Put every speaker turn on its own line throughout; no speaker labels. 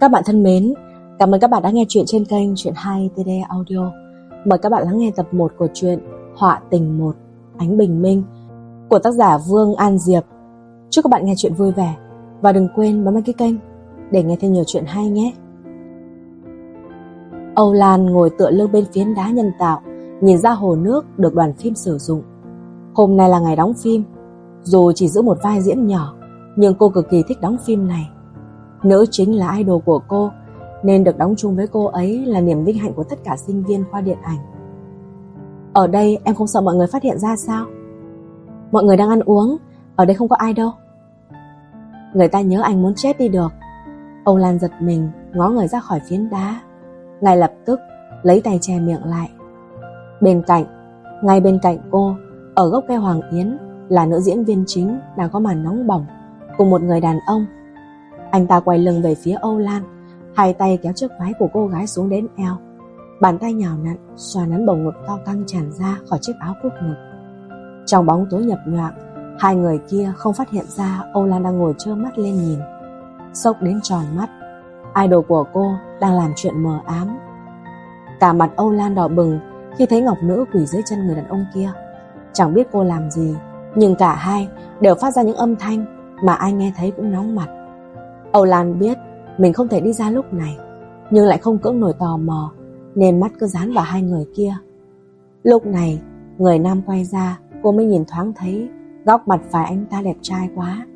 Các bạn thân mến, cảm ơn các bạn đã nghe chuyện trên kênh Chuyện 2 TD Audio. Mời các bạn lắng nghe tập 1 của truyện Họa tình 1 Ánh Bình Minh của tác giả Vương An Diệp. Chúc các bạn nghe chuyện vui vẻ và đừng quên bấm đăng ký kênh để nghe thêm nhiều chuyện hay nhé. Âu Lan ngồi tựa lưng bên phiến đá nhân tạo, nhìn ra hồ nước được đoàn phim sử dụng. Hôm nay là ngày đóng phim, dù chỉ giữ một vai diễn nhỏ, nhưng cô cực kỳ thích đóng phim này. Nữ chính là idol của cô, nên được đóng chung với cô ấy là niềm vinh hạnh của tất cả sinh viên khoa điện ảnh. Ở đây em không sợ mọi người phát hiện ra sao? Mọi người đang ăn uống, ở đây không có ai đâu. Người ta nhớ anh muốn chết đi được. ông Lan giật mình, ngó người ra khỏi phiến đá. Ngay lập tức, lấy tay che miệng lại. Bên cạnh, ngay bên cạnh cô, ở gốc cây Hoàng Yến, là nữ diễn viên chính đang có màn nóng bỏng cùng một người đàn ông. Anh ta quay lưng về phía Âu Lan, hai tay kéo chiếc váy của cô gái xuống đến eo. Bàn tay nhào nặn xoa nắn bầu ngực cao căng tràn ra khỏi chiếc áo cúc ngực. Trong bóng tối nhập nhoạng, hai người kia không phát hiện ra Âu Lan đang ngồi trơ mắt lên nhìn. Sốc đến tròn mắt, idol của cô đang làm chuyện mờ ám. Cả mặt Âu Lan đỏ bừng khi thấy Ngọc Nữ quỳ dưới chân người đàn ông kia. Chẳng biết cô làm gì, nhưng cả hai đều phát ra những âm thanh mà ai nghe thấy cũng nóng mặt. Âu Lan biết mình không thể đi ra lúc này, nhưng lại không cưỡng nổi tò mò, nên mắt cứ dán vào hai người kia. Lúc này, người nam quay ra, cô mới nhìn thoáng thấy góc mặt phải anh ta đẹp trai quá.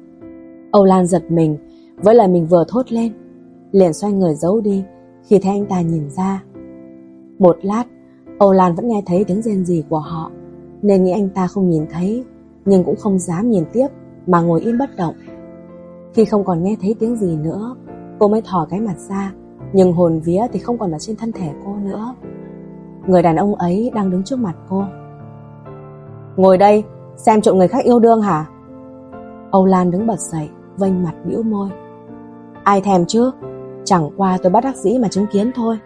Âu Lan giật mình với lời mình vừa thốt lên, liền xoay người giấu đi khi thấy anh ta nhìn ra. Một lát, Âu Lan vẫn nghe thấy tiếng rên rỉ của họ, nên nghĩ anh ta không nhìn thấy, nhưng cũng không dám nhìn tiếp mà ngồi im bất động. Khi không còn nghe thấy tiếng gì nữa, cô mới thò cái mặt ra, nhưng hồn vía thì không còn ở trên thân thể cô nữa. Người đàn ông ấy đang đứng trước mặt cô. Ngồi đây, xem trộm người khác yêu đương hả? Âu Lan đứng bật dậy, vênh mặt bĩu môi. Ai thèm chứ? Chẳng qua tôi bắt đắc dĩ mà chứng kiến thôi.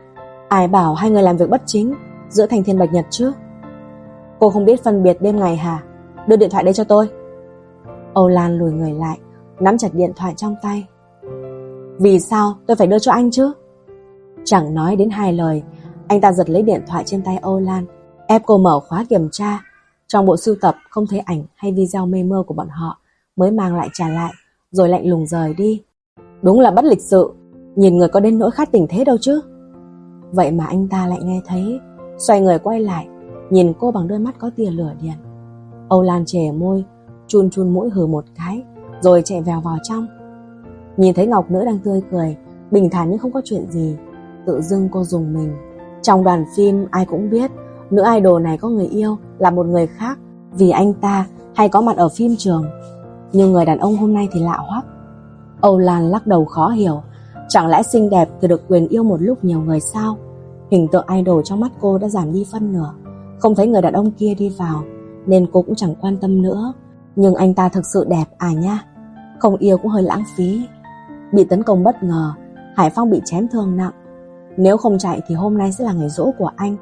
Ai bảo hai người làm việc bất chính giữa thành thiên bạch nhật chứ? Cô không biết phân biệt đêm ngày hả? Đưa điện thoại đây cho tôi. Âu Lan lùi người lại, nắm chặt điện thoại trong tay. Vì sao tôi phải đưa cho anh chứ? Chẳng nói đến hai lời, anh ta giật lấy điện thoại trên tay Âu Lan, ép cô mở khóa kiểm tra. Trong bộ sưu tập không thấy ảnh hay video mê mơ của bọn họ, mới mang lại trả lại, rồi lạnh lùng rời đi. Đúng là bất lịch sự, nhìn người có đến nỗi khát tình thế đâu chứ. Vậy mà anh ta lại nghe thấy, xoay người quay lại, nhìn cô bằng đôi mắt có tia lửa điện. Âu Lan chề môi, chun chun mũi hừ một cái, rồi chạy vèo vào trong. Nhìn thấy Ngọc Nữ đang tươi cười, bình thản nhưng không có chuyện gì, tự dưng cô dùng mình. Trong đoàn phim ai cũng biết, nữ idol này có người yêu là một người khác vì anh ta hay có mặt ở phim trường. Nhưng người đàn ông hôm nay thì lạ hoắc. Âu Lan lắc đầu khó hiểu, chẳng lẽ xinh đẹp thì được quyền yêu một lúc nhiều người sao? Hình tượng idol trong mắt cô đã giảm đi phân nửa, không thấy người đàn ông kia đi vào, nên cô cũng chẳng quan tâm nữa. Nhưng anh ta thực sự đẹp à nha không yêu cũng hơi lãng phí. Bị tấn công bất ngờ, Hải Phong bị chém thương nặng. Nếu không chạy thì hôm nay sẽ là ngày rỗ của anh.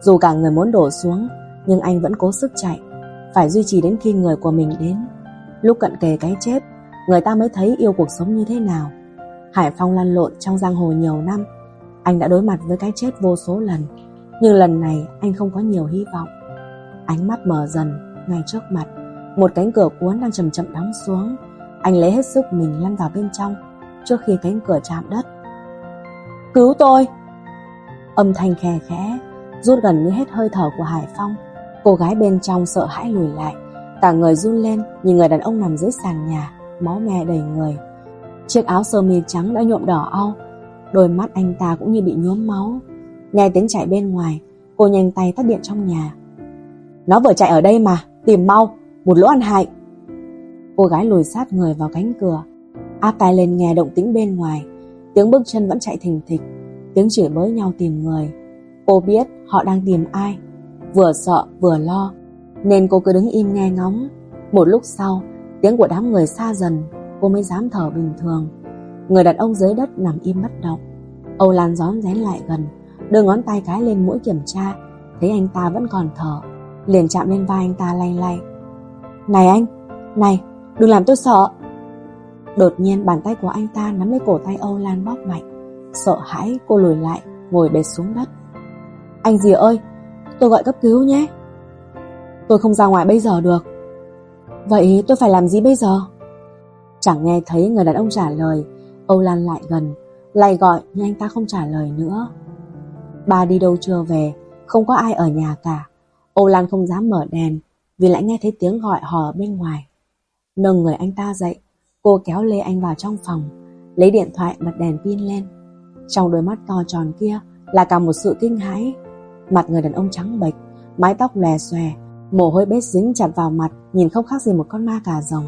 Dù cả người muốn đổ xuống, Nhưng anh vẫn cố sức chạy. Phải duy trì đến khi người của mình đến. Lúc cận kề cái chết, Người ta mới thấy yêu cuộc sống như thế nào. Hải Phong lăn lộn trong giang hồ nhiều năm. Anh đã đối mặt với cái chết vô số lần. Nhưng lần này, anh không có nhiều hy vọng. Ánh mắt mở dần, ngay trước mặt, một cánh cửa cuốn đang chậm chậm đóng xuống. Anh lấy hết sức mình lăn vào bên trong, Trước khi cánh cửa chạm đất. Cứu tôi! Âm thanh khe khẽ, Rút gần như hết hơi thở của Hải Phong. Cô gái bên trong sợ hãi lùi lại, Cả người run lên Nhìn người đàn ông nằm dưới sàn nhà, Máu me đầy người. Chiếc áo sơ mi trắng đã nhuộm đỏ au Đôi mắt anh ta cũng như bị nhuốm máu. Nghe tiếng chạy bên ngoài, Cô nhanh tay tắt điện trong nhà. Nó vừa chạy ở đây mà, Tìm mau, một lỗ ăn hại. Cô gái lùi sát người vào cánh cửa, áp tài lên nghe động tĩnh bên ngoài, tiếng bước chân vẫn chạy thình thịch, tiếng chửi bới nhau tìm người. Cô biết họ đang tìm ai, vừa sợ vừa lo, nên cô cứ đứng im nghe ngóng. Một lúc sau, tiếng của đám người xa dần, cô mới dám thở bình thường. Người đàn ông dưới đất nằm im bất động. Âu Lan gión rén lại gần, đưa ngón tay cái lên mũi kiểm tra, thấy anh ta vẫn còn thở, liền chạm lên vai anh ta lay lay. Này anh, này, đừng làm tôi sợ. Đột nhiên bàn tay của anh ta nắm lấy cổ tay Âu Lan bóp mạnh. Sợ hãi, cô lùi lại, Ngồi bệt xuống đất. Anh dì ơi? Tôi gọi cấp cứu nhé. Tôi không ra ngoài bây giờ được. Vậy tôi phải làm gì bây giờ? Chẳng nghe thấy người đàn ông trả lời, Âu Lan lại gần, Lại gọi nhưng anh ta không trả lời nữa. Bà đi đâu chưa về, Không có ai ở nhà cả. Âu Lan không dám mở đèn Vì lại nghe thấy tiếng gọi hò bên ngoài. Nâng người anh ta dậy. Cô kéo lê anh vào trong phòng, Lấy điện thoại bật đèn pin lên. Trong đôi mắt to tròn kia Là cả một sự kinh hãi. Mặt người đàn ông trắng bệch, Mái tóc lè xòe, Mồ hôi bết dính chặt vào mặt, Nhìn không khác gì một con ma cà rồng.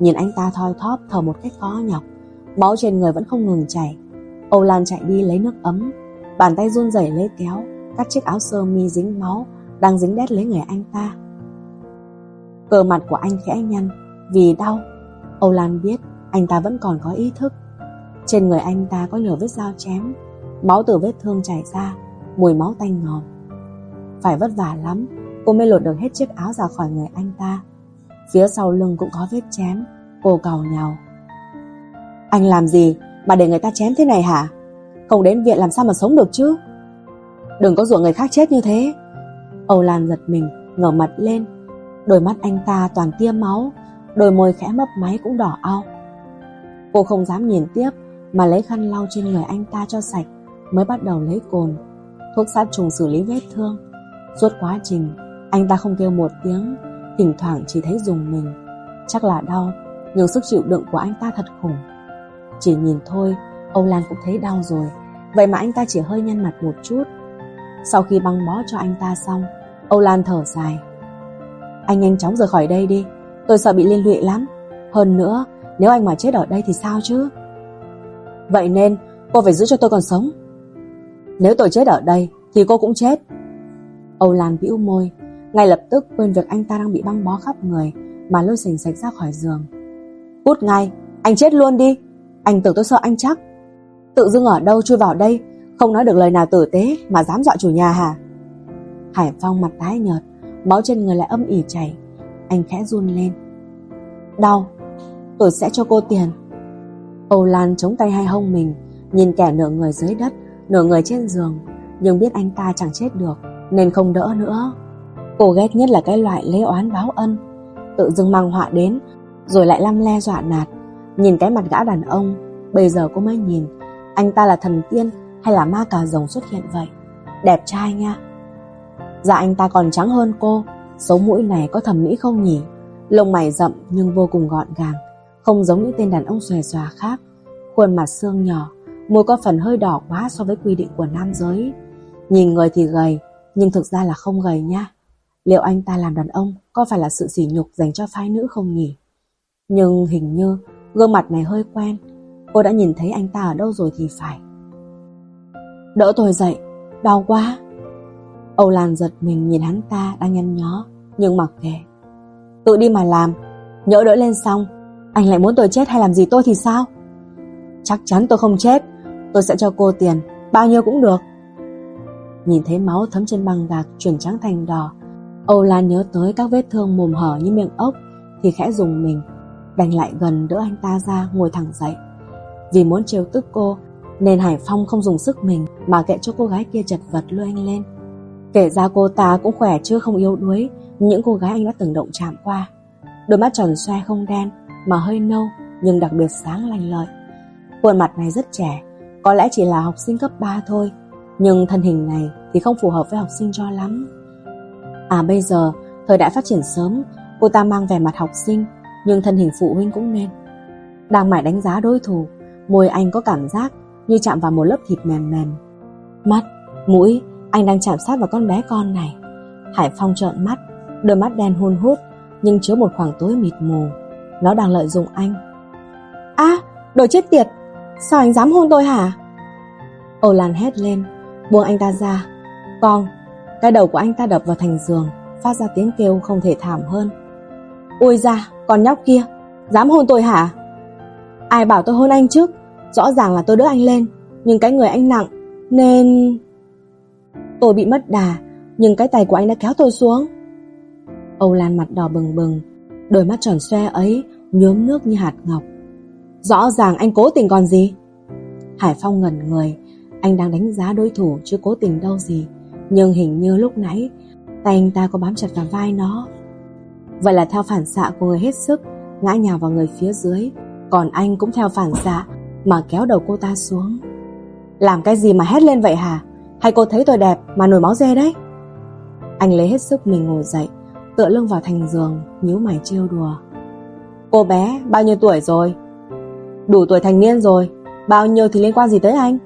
Nhìn anh ta thoi thóp thở một cách khó nhọc, Máu trên người vẫn không ngừng chảy. Âu Lan chạy đi lấy nước ấm, Bàn tay run rẩy lấy kéo, Cắt chiếc áo sơ mi dính máu, Đang dính đét lấy người anh ta. Cờ mặt của anh khẽ nhăn vì đau, Âu Lan biết anh ta vẫn còn có ý thức. Trên người anh ta có nhiều vết dao chém, Máu từ vết thương chảy ra, Mùi máu tanh ngọt Phải vất vả lắm, Cô mới lột được hết chiếc áo ra khỏi người anh ta. Phía sau lưng cũng có vết chém, Cô cầu nhau. Anh làm gì? Mà để người ta chém thế này hả? Không đến viện làm sao mà sống được chứ? Đừng có ruộng người khác chết như thế. Âu Lan giật mình ngẩng mặt lên. Đôi mắt anh ta toàn tia máu. Đôi môi khẽ mấp máy cũng đỏ ao. Cô không dám nhìn tiếp, Mà lấy khăn lau trên người anh ta cho sạch, Mới bắt đầu lấy cồn. Thuốc sát trùng xử lý vết thương. Suốt quá trình, Anh ta không kêu một tiếng, Thỉnh thoảng chỉ thấy dùng mình. Chắc là đau, Nhưng sức chịu đựng của anh ta thật khủng. Chỉ nhìn thôi, Âu Lan cũng thấy đau rồi. Vậy mà anh ta chỉ hơi nhăn mặt một chút. Sau khi băng bó cho anh ta xong, Âu Lan thở dài. Anh nhanh chóng rời khỏi đây đi. Tôi sợ bị liên lụy lắm. Hơn nữa nếu anh mà chết ở đây thì sao chứ? Vậy nên cô phải giữ cho tôi còn sống. Nếu tôi chết ở đây Thì cô cũng chết. Âu Lan bĩu môi ngay lập tức quên việc anh ta đang bị băng bó khắp người Mà lôi sành sạch ra khỏi giường. Cút ngay, anh chết luôn đi. Anh tưởng tôi sợ anh chắc. Tự dưng ở đâu chui vào đây Không nói được lời nào tử tế mà dám dọa chủ nhà hả? Hải Phong mặt tái nhợt Máu trên người lại âm ỉ chảy. Anh khẽ run lên. Đau, tôi sẽ cho cô tiền. Âu Lan chống tay hai hông mình Nhìn kẻ nửa người dưới đất Nửa người trên giường. Nhưng biết anh ta chẳng chết được Nên không đỡ nữa. Cô ghét nhất là cái loại lấy oán báo ân. Tự dưng mang họa đến Rồi lại lăm le dọa nạt. Nhìn cái mặt gã đàn ông Bây giờ cô mới nhìn Anh ta là thần tiên hay là ma cà rồng xuất hiện vậy? Đẹp trai nha. Dạ anh ta còn trắng hơn cô. Sống mũi này có thẩm mỹ không nhỉ Lông mày rậm nhưng vô cùng gọn gàng Không giống những tên đàn ông xòe xòa khác Khuôn mặt xương nhỏ Môi có phần hơi đỏ quá so với quy định của nam giới Nhìn người thì gầy Nhưng thực ra là không gầy nha Liệu anh ta làm đàn ông có phải là sự sỉ nhục dành cho phái nữ không nhỉ? Nhưng hình như gương mặt này hơi quen, cô đã nhìn thấy anh ta ở đâu rồi thì phải. Đỡ tôi dậy, đau quá. Âu Lan giật mình nhìn hắn ta đang nhăn nhó, nhưng mặc kệ. Tự đi mà làm, nhỡ đỡ lên xong, anh lại muốn tôi chết hay làm gì tôi thì sao? Chắc chắn tôi không chết, tôi sẽ cho cô tiền, bao nhiêu cũng được. Nhìn thấy máu thấm trên băng gạc chuyển trắng thành đỏ, Âu Lan nhớ tới các vết thương mồm hở như miệng ốc thì khẽ dùng mình, đành lại gần đỡ anh ta ra ngồi thẳng dậy. Vì muốn trêu tức cô nên Hải Phong không dùng sức mình mà kệ cho cô gái kia chật vật lôi anh lên. Kể ra cô ta cũng khỏe chứ không yếu đuối những cô gái anh đã từng động chạm qua. Đôi mắt tròn xoe không đen mà hơi nâu nhưng đặc biệt sáng lành lợi. Khuôn mặt này rất trẻ, có lẽ chỉ là học sinh cấp 3 thôi, nhưng thân hình này thì không phù hợp với học sinh cho lắm. À bây giờ, thời đại phát triển sớm, cô ta mang vẻ mặt học sinh, nhưng thân hình phụ huynh cũng nên. Đang mải đánh giá đối thủ, môi anh có cảm giác như chạm vào một lớp thịt mềm mềm. Mắt, mũi, anh đang chạm sát vào con bé con này. Hải Phong trợn mắt, đôi mắt đen hun hút, nhưng chứa một khoảng tối mịt mù. Nó đang lợi dụng anh. À, đồ chết tiệt, sao anh dám hôn tôi hả? Âu Lan hét lên, buông anh ta ra. Con, cái đầu của anh ta đập vào thành giường Phát ra tiếng kêu không thể thảm hơn Ôi ra con nhóc kia Dám hôn tôi hả Ai bảo tôi hôn anh trước Rõ ràng là tôi đỡ anh lên Nhưng cái người anh nặng Nên Tôi bị mất đà Nhưng cái tay của anh đã kéo tôi xuống Âu Lan mặt đỏ bừng bừng Đôi mắt tròn xoe ấy nhuốm nước như hạt ngọc Rõ ràng anh cố tình còn gì Hải Phong ngẩn người, anh đang đánh giá đối thủ chứ cố tình đâu gì. Nhưng hình như lúc nãy, tay anh ta có bám chặt vào vai nó. Vậy là theo phản xạ của người hết sức, ngã nhào vào người phía dưới, còn anh cũng theo phản xạ mà kéo đầu cô ta xuống. Làm cái gì mà hét lên vậy hả? Hay cô thấy tôi đẹp mà nổi máu dê đấy? Anh lấy hết sức mình ngồi dậy, tựa lưng vào thành giường, nhíu mày trêu đùa. Cô bé, bao nhiêu tuổi rồi? Đủ tuổi thành niên rồi, bao nhiêu thì liên quan gì tới anh?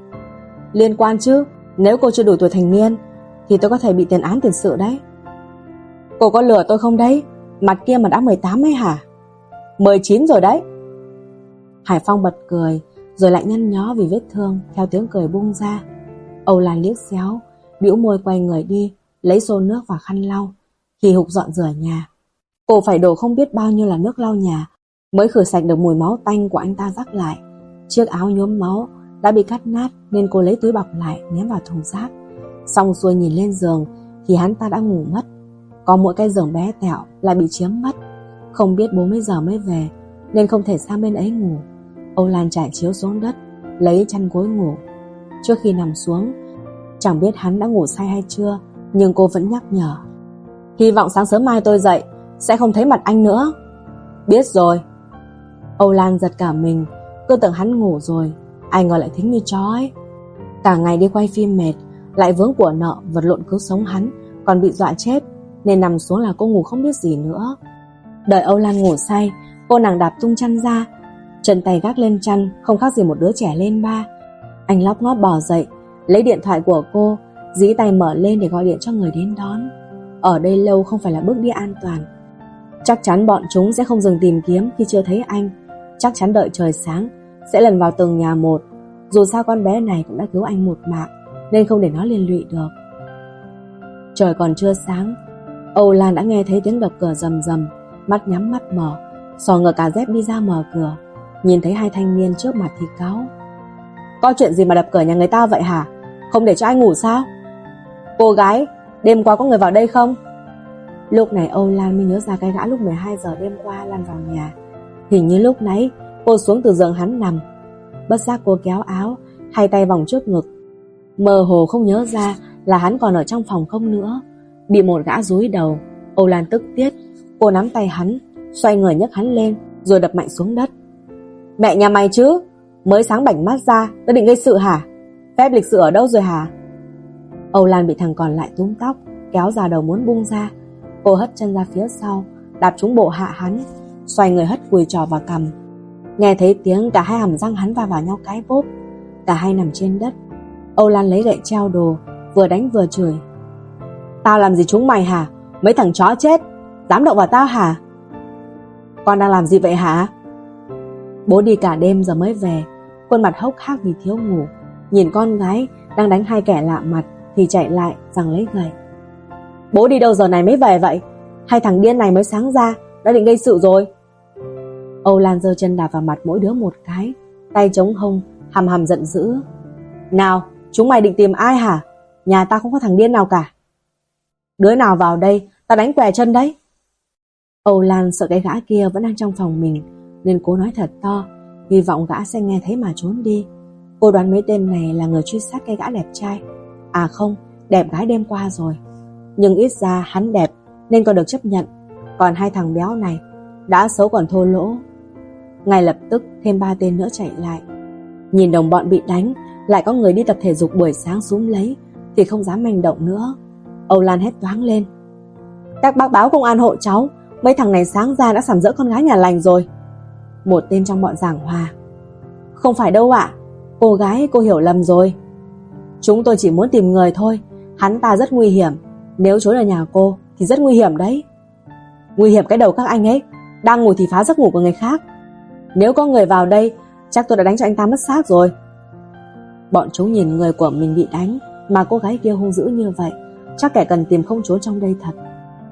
Liên quan chứ, nếu cô chưa đủ tuổi thành niên, thì tôi có thể bị tiền án tiền sự đấy. Cô có lừa tôi không đấy? Mặt kia mà đã 18 ấy hả? 19 rồi đấy. Hải Phong bật cười, rồi lại nhăn nhó vì vết thương, theo tiếng cười bung ra. Âu Lan liếc xéo, bĩu môi quay người đi, lấy xô nước và khăn lau, hì hục dọn rửa nhà. Cô phải đổ không biết bao nhiêu là nước lau nhà, mới khử sạch được mùi máu tanh của anh ta rắc lại. Chiếc áo nhuốm máu đã bị cắt nát nên cô lấy túi bọc lại ném vào thùng rác. Xong xuôi nhìn lên giường thì hắn ta đã ngủ mất. Có mỗi cái giường bé tẹo lại bị chiếm mất. Không biết bố mấy giờ mới về nên không thể sang bên ấy ngủ. Âu Lan trải chiếu xuống đất, lấy chăn gối ngủ. Trước khi nằm xuống, chẳng biết hắn đã ngủ say hay chưa, nhưng cô vẫn nhắc nhở. Hy vọng sáng sớm mai tôi dậy, sẽ không thấy mặt anh nữa. Biết rồi. Âu Lan giật cả mình, cứ tưởng hắn ngủ rồi, ai ngờ lại thính như chó ấy. Cả ngày đi quay phim mệt, lại vướng của nợ vật lộn cứu sống hắn, còn bị dọa chết, nên nằm xuống là cô ngủ không biết gì nữa. Đợi Âu Lan ngủ say, cô nàng đạp tung chăn ra, chân tay gác lên chăn, không khác gì một đứa trẻ lên ba. Anh lóc ngót bò dậy, lấy điện thoại của cô, dí tay mở lên để gọi điện cho người đến đón. Ở đây lâu không phải là bước đi an toàn. Chắc chắn bọn chúng sẽ không dừng tìm kiếm khi chưa thấy anh. Chắc chắn đợi trời sáng, sẽ lần vào từng nhà một. Dù sao con bé này cũng đã cứu anh một mạng, nên không để nó liên lụy được. Trời còn chưa sáng, Âu Lan đã nghe thấy tiếng đập cửa rầm rầm, mắt nhắm mắt mở, sò ngờ cả dép đi ra mở cửa, nhìn thấy hai thanh niên trước mặt thì cáo. Có chuyện gì mà đập cửa nhà người ta vậy hả? Không để cho anh ngủ sao? Cô gái, đêm qua có người vào đây không? Lúc này Âu Lan mới nhớ ra cái gã lúc 12 giờ đêm qua lan vào nhà. Hình như lúc nãy cô xuống từ giường hắn nằm. Bất giác cô kéo áo, hai tay vòng trước ngực. Mơ hồ không nhớ ra là hắn còn ở trong phòng không nữa. Bị một gã rúi đầu, Âu Lan tức tiết. Cô nắm tay hắn, xoay người nhấc hắn lên, rồi đập mạnh xuống đất. Mẹ nhà mày chứ, mới sáng bảnh mắt ra, đã định gây sự hả? Phép lịch sự ở đâu rồi hả? Âu Lan bị thằng còn lại túm tóc, kéo ra đầu muốn bung ra. Cô hất chân ra phía sau, đạp trúng bộ hạ hắn, xoay người hất cùi trò vào cầm. Nghe thấy tiếng cả hai hàm răng hắn va vào nhau cái bốp, cả hai nằm trên đất. Âu Lan lấy gậy treo đồ, vừa đánh vừa chửi. Tao làm gì chúng mày hả? Mấy thằng chó chết, dám động vào tao hả? Con đang làm gì vậy hả? Bố đi cả đêm giờ mới về, khuôn mặt hốc hác vì thiếu ngủ. Nhìn con gái đang đánh hai kẻ lạ mặt thì chạy lại rằng lấy gậy. Bố đi đâu giờ này mới về vậy? Hai thằng điên này mới sáng ra, đã định gây sự rồi. Âu Lan giơ chân đạp vào mặt mỗi đứa một cái, tay chống hông, hầm hầm giận dữ. Nào, chúng mày định tìm ai hả? Nhà ta không có thằng điên nào cả. Đứa nào vào đây, ta đánh què chân đấy. Âu Lan sợ cái gã kia vẫn đang trong phòng mình, nên cố nói thật to, hy vọng gã sẽ nghe thấy mà trốn đi. Cô đoán mấy tên này là người truy sát cái gã đẹp trai. À không, đẹp gái đêm qua rồi. Nhưng ít ra hắn đẹp nên còn được chấp nhận. Còn hai thằng béo này đã xấu còn thô lỗ. Ngay lập tức thêm ba tên nữa chạy lại. Nhìn đồng bọn bị đánh, lại có người đi tập thể dục buổi sáng xuống lấy, thì không dám manh động nữa. Âu Lan hét toáng lên. Các bác báo công an hộ cháu, mấy thằng này sáng ra đã sảm dỡ con gái nhà lành rồi. Một tên trong bọn giảng hòa. Không phải đâu ạ, cô gái cô hiểu lầm rồi. Chúng tôi chỉ muốn tìm người thôi, hắn ta rất nguy hiểm. Nếu trốn ở nhà cô thì rất nguy hiểm đấy. Nguy hiểm cái đầu các anh ấy, đang ngủ thì phá giấc ngủ của người khác. Nếu có người vào đây, chắc tôi đã đánh cho anh ta mất xác rồi. Bọn chúng nhìn người của mình bị đánh, mà cô gái kia hung dữ như vậy, chắc kẻ cần tìm không trốn trong đây thật.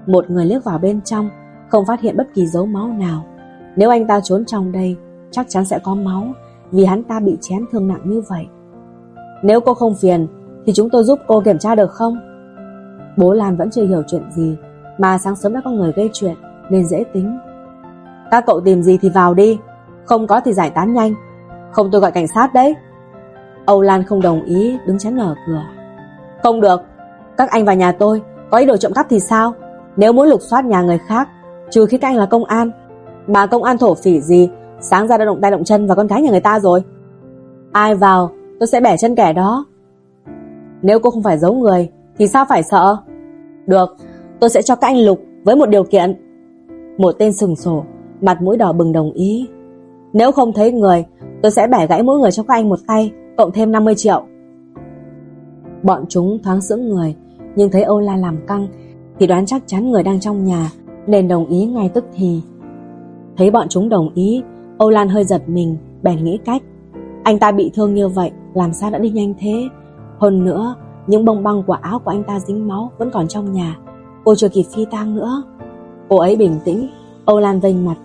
Một người liếc vào bên trong, không phát hiện bất kỳ dấu máu nào. Nếu anh ta trốn trong đây, chắc chắn sẽ có máu, vì hắn ta bị chém thương nặng như vậy. Nếu cô không phiền, thì chúng tôi giúp cô kiểm tra được không? Bố Lan vẫn chưa hiểu chuyện gì, mà sáng sớm đã có người gây chuyện, nên dễ tính. Các cậu tìm gì thì vào đi, không có thì giải tán nhanh, không tôi gọi cảnh sát đấy. Âu Lan không đồng ý đứng chắn ở cửa. Không được, các anh vào nhà tôi có ý đồ trộm cắp thì sao? Nếu muốn lục soát nhà người khác, trừ khi các anh là công an, bà công an thổ phỉ gì, sáng ra đã động tay động chân vào con gái nhà người ta rồi. Ai vào, tôi sẽ bẻ chân kẻ đó. Nếu cô không phải giấu người, thì sao phải sợ? Được, tôi sẽ cho các anh lục với một điều kiện. Một tên sừng sổ, mặt mũi đỏ bừng đồng ý. Nếu không thấy người, tôi sẽ bẻ gãy mỗi người cho các anh một tay, cộng thêm 50 triệu. Bọn chúng thoáng sững người, nhưng thấy Âu La làm căng, thì đoán chắc chắn người đang trong nhà, nên đồng ý ngay tức thì. Thấy bọn chúng đồng ý, Âu Lan hơi giật mình, bèn nghĩ cách. Anh ta bị thương như vậy, làm sao đã đi nhanh thế? Hơn nữa, những bông băng của áo của anh ta dính máu vẫn còn trong nhà. Cô chưa kịp phi tang nữa. Cô ấy bình tĩnh, Âu Lan vênh mặt.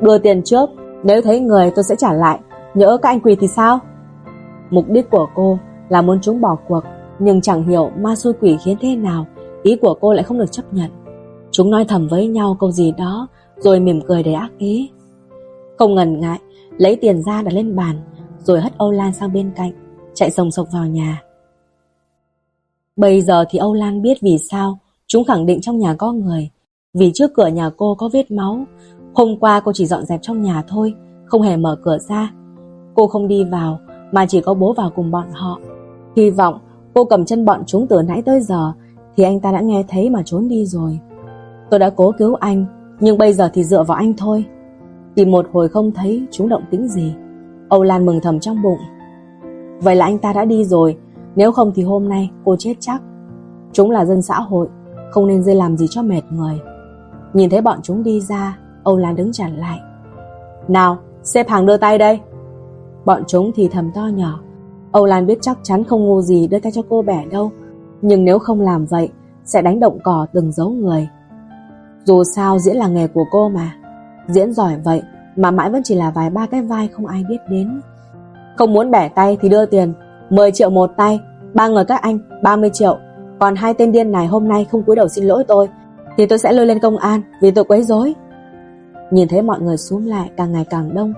Đưa tiền trước, nếu thấy người tôi sẽ trả lại, nhỡ các anh quỳ thì sao? Mục đích của cô là muốn chúng bỏ cuộc, nhưng chẳng hiểu ma xui quỷ khiến thế nào, ý của cô lại không được chấp nhận. Chúng nói thầm với nhau câu gì đó, rồi mỉm cười để ác ý. Không ngần ngại, lấy tiền ra đặt lên bàn, rồi hất Âu Lan sang bên cạnh, chạy sồng sộc vào nhà. Bây giờ thì Âu Lan biết vì sao chúng khẳng định trong nhà có người. Vì trước cửa nhà cô có vết máu. Hôm qua cô chỉ dọn dẹp trong nhà thôi, không hề mở cửa ra. Cô không đi vào, mà chỉ có bố vào cùng bọn họ. Hy vọng cô cầm chân bọn chúng từ nãy tới giờ, thì anh ta đã nghe thấy mà trốn đi rồi. Tôi đã cố cứu anh, nhưng bây giờ thì dựa vào anh thôi. Tìm một hồi không thấy chúng động tính gì. Âu Lan mừng thầm trong bụng. Vậy là anh ta đã đi rồi, nếu không thì hôm nay cô chết chắc. Chúng là dân xã hội, không nên dây làm gì cho mệt người. Nhìn thấy bọn chúng đi ra, Âu Lan đứng chặn lại. Nào, xếp hàng đưa tay đây. Bọn chúng thì thầm to nhỏ. Âu Lan biết chắc chắn không ngu gì đưa tay cho cô bẻ đâu. Nhưng nếu không làm vậy, sẽ đánh động cỏ từng dấu người. Dù sao diễn là nghề của cô mà. Diễn giỏi vậy mà mãi vẫn chỉ là vài ba cái vai không ai biết đến. Không muốn bẻ tay thì đưa tiền, 10 triệu một tay, ba người các anh 30 triệu. Còn hai tên điên này hôm nay không cúi đầu xin lỗi tôi, thì tôi sẽ lôi lên công an vì tôi quấy rối. Nhìn thấy mọi người xuống lại càng ngày càng đông,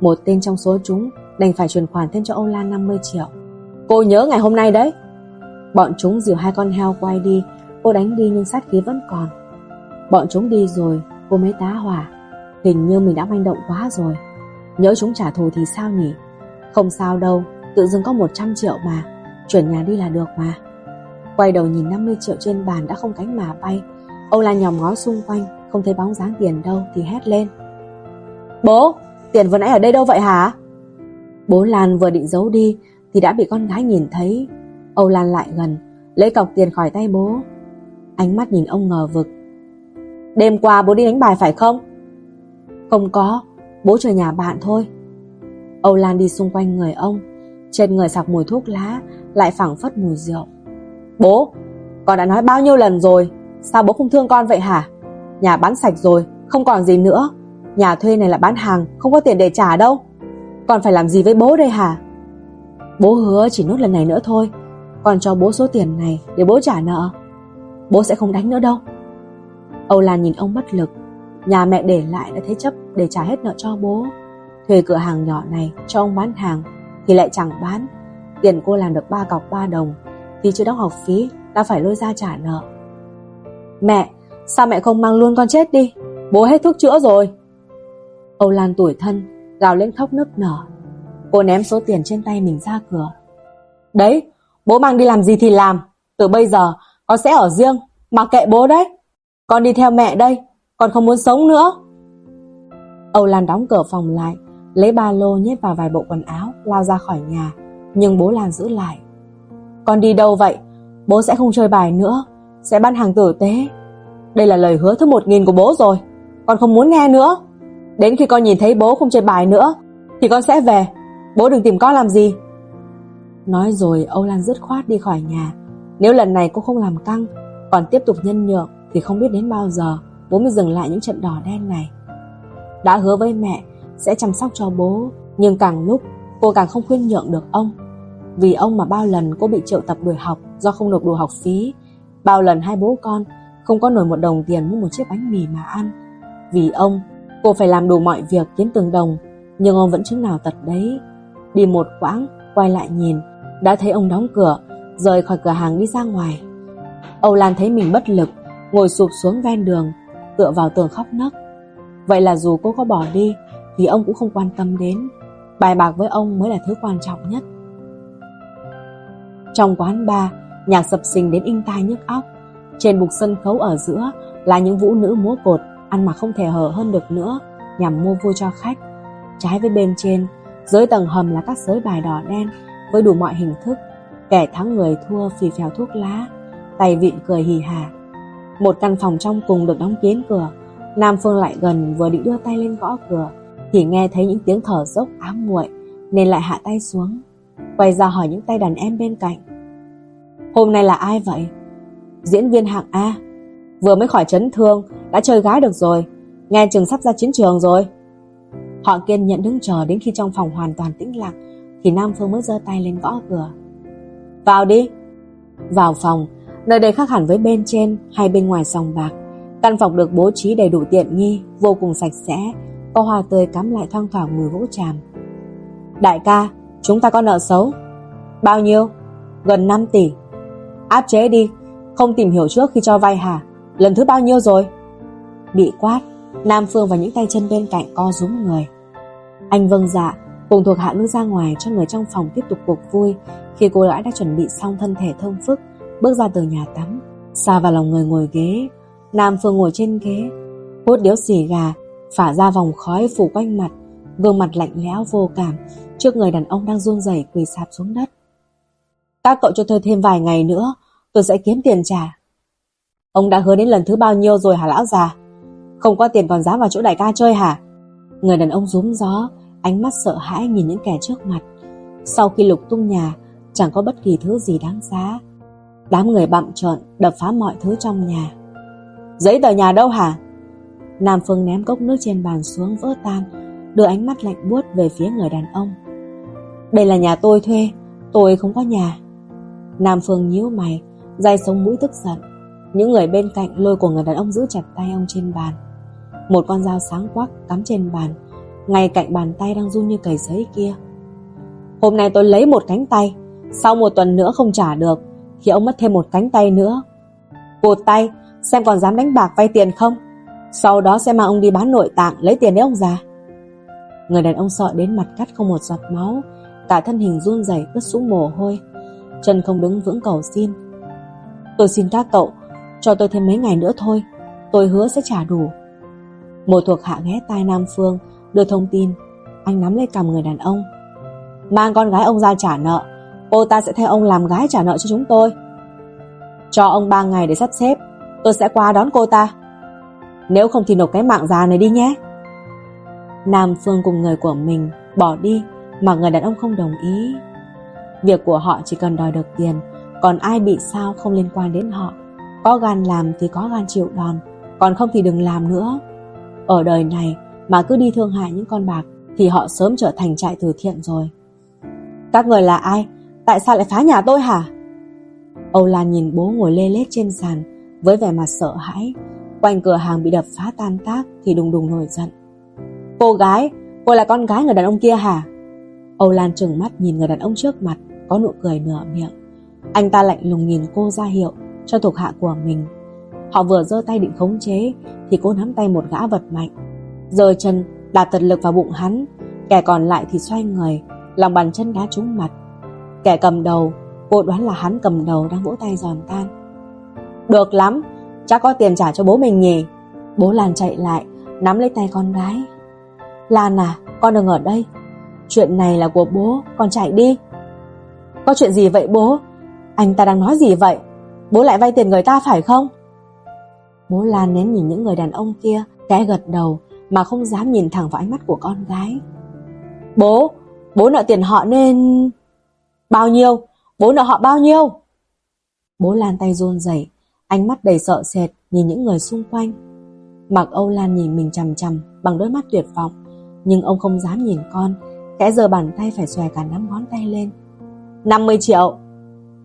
một tên trong số chúng đành phải chuyển khoản thêm cho Âu Lan 50 triệu. Cô nhớ ngày hôm nay đấy. Bọn chúng dìu hai con heo quay đi, cô đánh đi nhưng sát khí vẫn còn. Bọn chúng đi rồi, cô mới tá hỏa. Hình như mình đã manh động quá rồi. Nhớ chúng trả thù thì sao nhỉ? Không sao đâu, tự dưng có 100 triệu mà, chuyển nhà đi là được mà. Quay đầu nhìn 50 triệu trên bàn đã không cánh mà bay, Âu Lan nhòm ngó xung quanh, không thấy bóng dáng tiền đâu thì hét lên. Bố, tiền vừa nãy ở đây đâu vậy hả? Bố Lan vừa định giấu đi thì đã bị con gái nhìn thấy. Âu Lan lại gần, lấy cọc tiền khỏi tay bố. Ánh mắt nhìn ông ngờ vực. Đêm qua bố đi đánh bài phải không? Không có, bố chờ nhà bạn thôi. Âu Lan đi xung quanh người ông, trên người sặc mùi thuốc lá, lại phảng phất mùi rượu. Bố, con đã nói bao nhiêu lần rồi, sao bố không thương con vậy hả? Nhà bán sạch rồi, không còn gì nữa. Nhà thuê này là bán hàng, không có tiền để trả đâu. Con phải làm gì với bố đây hả? Bố hứa chỉ nốt lần này nữa thôi, con cho bố số tiền này để bố trả nợ. Bố sẽ không đánh nữa đâu. Âu Lan nhìn ông bất lực, nhà mẹ để lại đã thế chấp để trả hết nợ cho bố. Thuê cửa hàng nhỏ này cho ông bán hàng thì lại chẳng bán. Tiền cô làm được ba cọc ba đồng thì chưa đóng học phí đã phải lôi ra trả nợ. Mẹ, sao mẹ không mang luôn con chết đi? Bố hết thuốc chữa rồi. Âu Lan tuổi thân, gào lên khóc nức nở. Cô ném số tiền trên tay mình ra cửa. Đấy, bố mang đi làm gì thì làm. Từ bây giờ, con sẽ ở riêng, mà kệ bố đấy. Con đi theo mẹ đây, con không muốn sống nữa. Âu Lan đóng cửa phòng lại, lấy ba lô nhét vào vài bộ quần áo, lao ra khỏi nhà. Nhưng bố Lan giữ lại. Con đi đâu vậy? Bố sẽ không chơi bài nữa, sẽ bán hàng tử tế. Đây là lời hứa thứ một nghìn của bố rồi, con không muốn nghe nữa. Đến khi con nhìn thấy bố không chơi bài nữa, thì con sẽ về. Bố đừng tìm con làm gì. Nói rồi Âu Lan dứt khoát đi khỏi nhà. Nếu lần này cô không làm căng, còn tiếp tục nhân nhượng thì không biết đến bao giờ bố mới dừng lại những trận đỏ đen này. Đã hứa với mẹ sẽ chăm sóc cho bố, nhưng càng lúc cô càng không khuyên nhượng được ông. Vì ông mà bao lần cô bị triệu tập đuổi học do không nộp đủ học phí, bao lần hai bố con không có nổi một đồng tiền mua một chiếc bánh mì mà ăn. Vì ông, cô phải làm đủ mọi việc kiếm từng đồng, nhưng ông vẫn chứng nào tật đấy. Đi một quãng, Quay lại nhìn, đã thấy ông đóng cửa, rời khỏi cửa hàng đi ra ngoài. Âu Lan thấy mình bất lực, ngồi sụp xuống ven đường, tựa vào tường khóc nấc. Vậy là dù cô có bỏ đi, thì ông cũng không quan tâm đến. Bài bạc với ông mới là thứ quan trọng nhất. Trong quán bar, nhạc sập sình đến in tai nhức óc. Trên bục sân khấu ở giữa là những vũ nữ múa cột, ăn mặc không thể hở hơn được nữa, nhằm mua vui cho khách. Trái với bên trên, dưới tầng hầm là các sới bài đỏ đen với đủ mọi hình thức. Kẻ thắng người thua phì phèo thuốc lá, tay vịn cười hì hả. Một căn phòng trong cùng được đóng kín cửa. Nam Phương lại gần vừa định đưa tay lên gõ cửa thì nghe thấy những tiếng thở dốc ám muội nên lại hạ tay xuống. Quay ra hỏi những tay đàn em bên cạnh. Hôm nay là ai vậy? Diễn viên hạng A. Vừa mới khỏi chấn thương, đã chơi gái được rồi. Nghe chừng sắp ra chiến trường rồi. Họ kiên nhẫn đứng chờ đến khi trong phòng hoàn toàn tĩnh lặng thì Nam Phương mới giơ tay lên gõ cửa. Vào đi. Vào phòng, nơi đây khác hẳn với bên trên hay bên ngoài sòng bạc. Căn phòng được bố trí đầy đủ tiện nghi, vô cùng sạch sẽ, có hoa tươi cắm lại thoang thoảng mùi gỗ tràm. Đại ca, chúng ta có nợ xấu. Bao nhiêu? Gần 5 tỷ. Áp chế đi, không tìm hiểu trước khi cho vay hả? Lần thứ bao nhiêu rồi? Bị quát, Nam Phương và những tay chân bên cạnh co rúm người. Anh vâng dạ, cùng thuộc hạ lưu ra ngoài cho người trong phòng tiếp tục cuộc vui khi cô gái đã chuẩn bị xong thân thể thơm phức, bước ra từ nhà tắm. Xa vào lòng người ngồi ghế, Nam Phương ngồi trên ghế, hút điếu xì gà, phả ra vòng khói phủ quanh mặt, gương mặt lạnh lẽo vô cảm trước người đàn ông đang run rẩy quỳ sạp xuống đất. Các cậu cho tôi thêm vài ngày nữa, tôi sẽ kiếm tiền trả. Ông đã hứa đến lần thứ bao nhiêu rồi hả lão già? Không có tiền còn dám vào chỗ đại ca chơi hả? Người đàn ông rúm gió, ánh mắt sợ hãi nhìn những kẻ trước mặt. Sau khi lục tung nhà, chẳng có bất kỳ thứ gì đáng giá. Đám người bậm trợn đập phá mọi thứ trong nhà. Giấy tờ nhà đâu hả? Nam Phương ném cốc nước trên bàn xuống vỡ tan, đưa ánh mắt lạnh buốt về phía người đàn ông. Đây là nhà tôi thuê, tôi không có nhà. Nam Phương nhíu mày, dây sống mũi tức giận. Những người bên cạnh lôi của người đàn ông giữ chặt tay ông trên bàn. Một con dao sáng quắc cắm trên bàn, ngay cạnh bàn tay đang run như cầy giấy kia. Hôm nay tôi lấy một cánh tay, sau một tuần nữa không trả được, khi ông mất thêm một cánh tay nữa. Cột tay, xem còn dám đánh bạc vay tiền không? Sau đó sẽ mang ông đi bán nội tạng lấy tiền đấy ông già. Người đàn ông sợ đến mặt cắt không một giọt máu, cả thân hình run rẩy ướt sũng mồ hôi, chân không đứng vững cầu xin. Tôi xin các cậu, cho tôi thêm mấy ngày nữa thôi, tôi hứa sẽ trả đủ. Một thuộc hạ ghé tai Nam Phương, đưa thông tin, anh nắm lấy cầm người đàn ông. Mang con gái ông ra trả nợ, cô ta sẽ theo ông làm gái trả nợ cho chúng tôi. Cho ông 3 ngày để sắp xếp, tôi sẽ qua đón cô ta. Nếu không thì nộp cái mạng già này đi nhé. Nam Phương cùng người của mình bỏ đi mà người đàn ông không đồng ý. Việc của họ chỉ cần đòi được tiền, còn ai bị sao không liên quan đến họ. Có gan làm thì có gan chịu đòn, còn không thì đừng làm nữa. Ở đời này mà cứ đi thương hại những con bạc thì họ sớm trở thành trại từ thiện rồi. Các người là ai? Tại sao lại phá nhà tôi hả? Âu Lan nhìn bố ngồi lê lết trên sàn với vẻ mặt sợ hãi. Quanh cửa hàng bị đập phá tan tác thì đùng đùng nổi giận. Cô gái, cô là con gái người đàn ông kia hả? Âu Lan trừng mắt nhìn người đàn ông trước mặt, có nụ cười nửa miệng. Anh ta lạnh lùng nhìn cô ra hiệu cho thuộc hạ của mình. Họ vừa giơ tay định khống chế thì cô nắm tay một gã vật mạnh. Giơ chân đạp thật lực vào bụng hắn, kẻ còn lại thì xoay người, lòng bàn chân đá trúng mặt. Kẻ cầm đầu, cô đoán là hắn cầm đầu đang vỗ tay giòn tan. Được lắm, chắc có tiền trả cho bố mình nhỉ. Bố Lan chạy lại, nắm lấy tay con gái. Lan à, con đừng ở đây. Chuyện này là của bố, con chạy đi. Có chuyện gì vậy bố? Anh ta đang nói gì vậy? Bố lại vay tiền người ta phải không? Bố Lan nén nhìn những người đàn ông kia, kẽ gật đầu mà không dám nhìn thẳng vào ánh mắt của con gái. Bố, bố nợ tiền họ nên... Bao nhiêu? Bố nợ họ bao nhiêu? Bố Lan tay run rẩy, ánh mắt đầy sợ sệt nhìn những người xung quanh. Mặc Âu Lan nhìn mình chằm chằm bằng đôi mắt tuyệt vọng, nhưng ông không dám nhìn con, kẽ giờ bàn tay phải xòe cả nắm ngón tay lên. 50 triệu!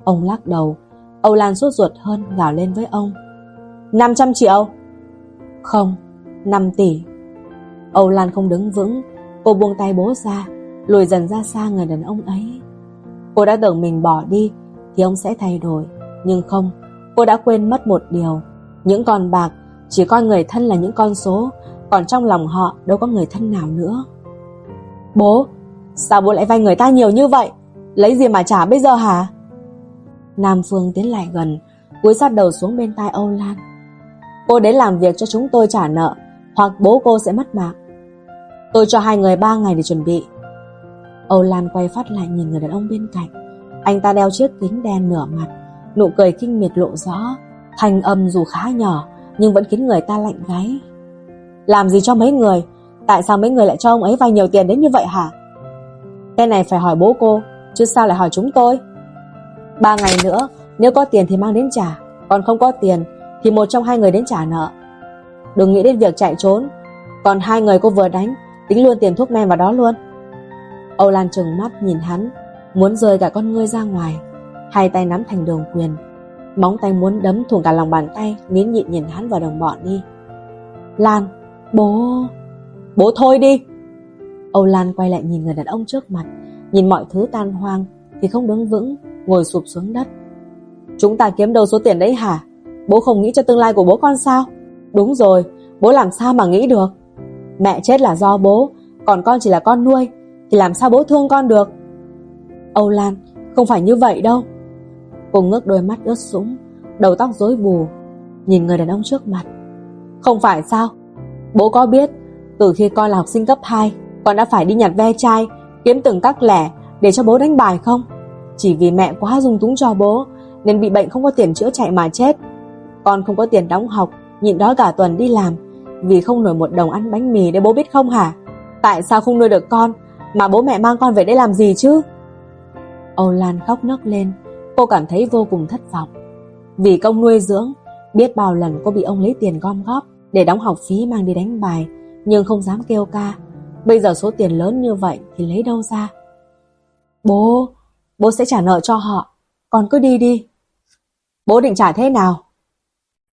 Ông lắc đầu, Âu Lan sốt ruột hơn gào lên với ông. 500 triệu! Không, 5 tỷ. Âu Lan không đứng vững, cô buông tay bố ra, lùi dần ra xa người đàn ông ấy. Cô đã tưởng mình bỏ đi thì ông sẽ thay đổi, nhưng không, cô đã quên mất một điều. Những con bạc chỉ coi người thân là những con số, còn trong lòng họ đâu có người thân nào nữa. Bố, sao bố lại vay người ta nhiều như vậy? Lấy gì mà trả bây giờ hả? Nam Phương tiến lại gần, cúi sát đầu xuống bên tai Âu Lan. Cô đến làm việc cho chúng tôi trả nợ, hoặc bố cô sẽ mất mạng. Tôi cho hai người ba ngày để chuẩn bị. Âu Lan quay phát lại nhìn người đàn ông bên cạnh. Anh ta đeo chiếc kính đen nửa mặt, nụ cười kinh miệt lộ rõ, thanh âm dù khá nhỏ nhưng vẫn khiến người ta lạnh gáy. Làm gì cho mấy người? Tại sao mấy người lại cho ông ấy vay nhiều tiền đến như vậy hả? Cái này phải hỏi bố cô, chứ sao lại hỏi chúng tôi? Ba ngày nữa, nếu có tiền thì mang đến trả, còn không có tiền thì một trong hai người đến trả nợ. Đừng nghĩ đến việc chạy trốn, còn hai người cô vừa đánh, tính luôn tiền thuốc men vào đó luôn. Âu Lan trừng mắt nhìn hắn, muốn rơi cả con ngươi ra ngoài, hai tay nắm thành đường quyền, móng tay muốn đấm thủng cả lòng bàn tay, nín nhịn nhìn hắn vào đồng bọn đi. Lan, bố... Bố thôi đi! Âu Lan quay lại nhìn người đàn ông trước mặt, nhìn mọi thứ tan hoang thì không đứng vững, ngồi sụp xuống đất. Chúng ta kiếm đâu số tiền đấy hả? Bố không nghĩ cho tương lai của bố con sao? Đúng rồi, bố làm sao mà nghĩ được? Mẹ chết là do bố, còn con chỉ là con nuôi, thì làm sao bố thương con được? Âu Lan, không phải như vậy đâu. Cô ngước đôi mắt ướt sũng, đầu tóc rối bù, nhìn người đàn ông trước mặt. Không phải sao? Bố có biết, từ khi con là học sinh cấp 2, con đã phải đi nhặt ve chai, kiếm từng các lẻ để cho bố đánh bài không? Chỉ vì mẹ quá dung túng cho bố, nên bị bệnh không có tiền chữa chạy mà chết. Con không có tiền đóng học, nhịn đói cả tuần đi làm, vì không nổi một đồng ăn bánh mì để bố biết không hả? Tại sao không nuôi được con, mà bố mẹ mang con về đây làm gì chứ? Âu Lan khóc nấc lên, cô cảm thấy vô cùng thất vọng. Vì công nuôi dưỡng, biết bao lần cô bị ông lấy tiền gom góp để đóng học phí mang đi đánh bài, nhưng không dám kêu ca. Bây giờ số tiền lớn như vậy thì lấy đâu ra? Bố, bố sẽ trả nợ cho họ, con cứ đi đi. Bố định trả thế nào?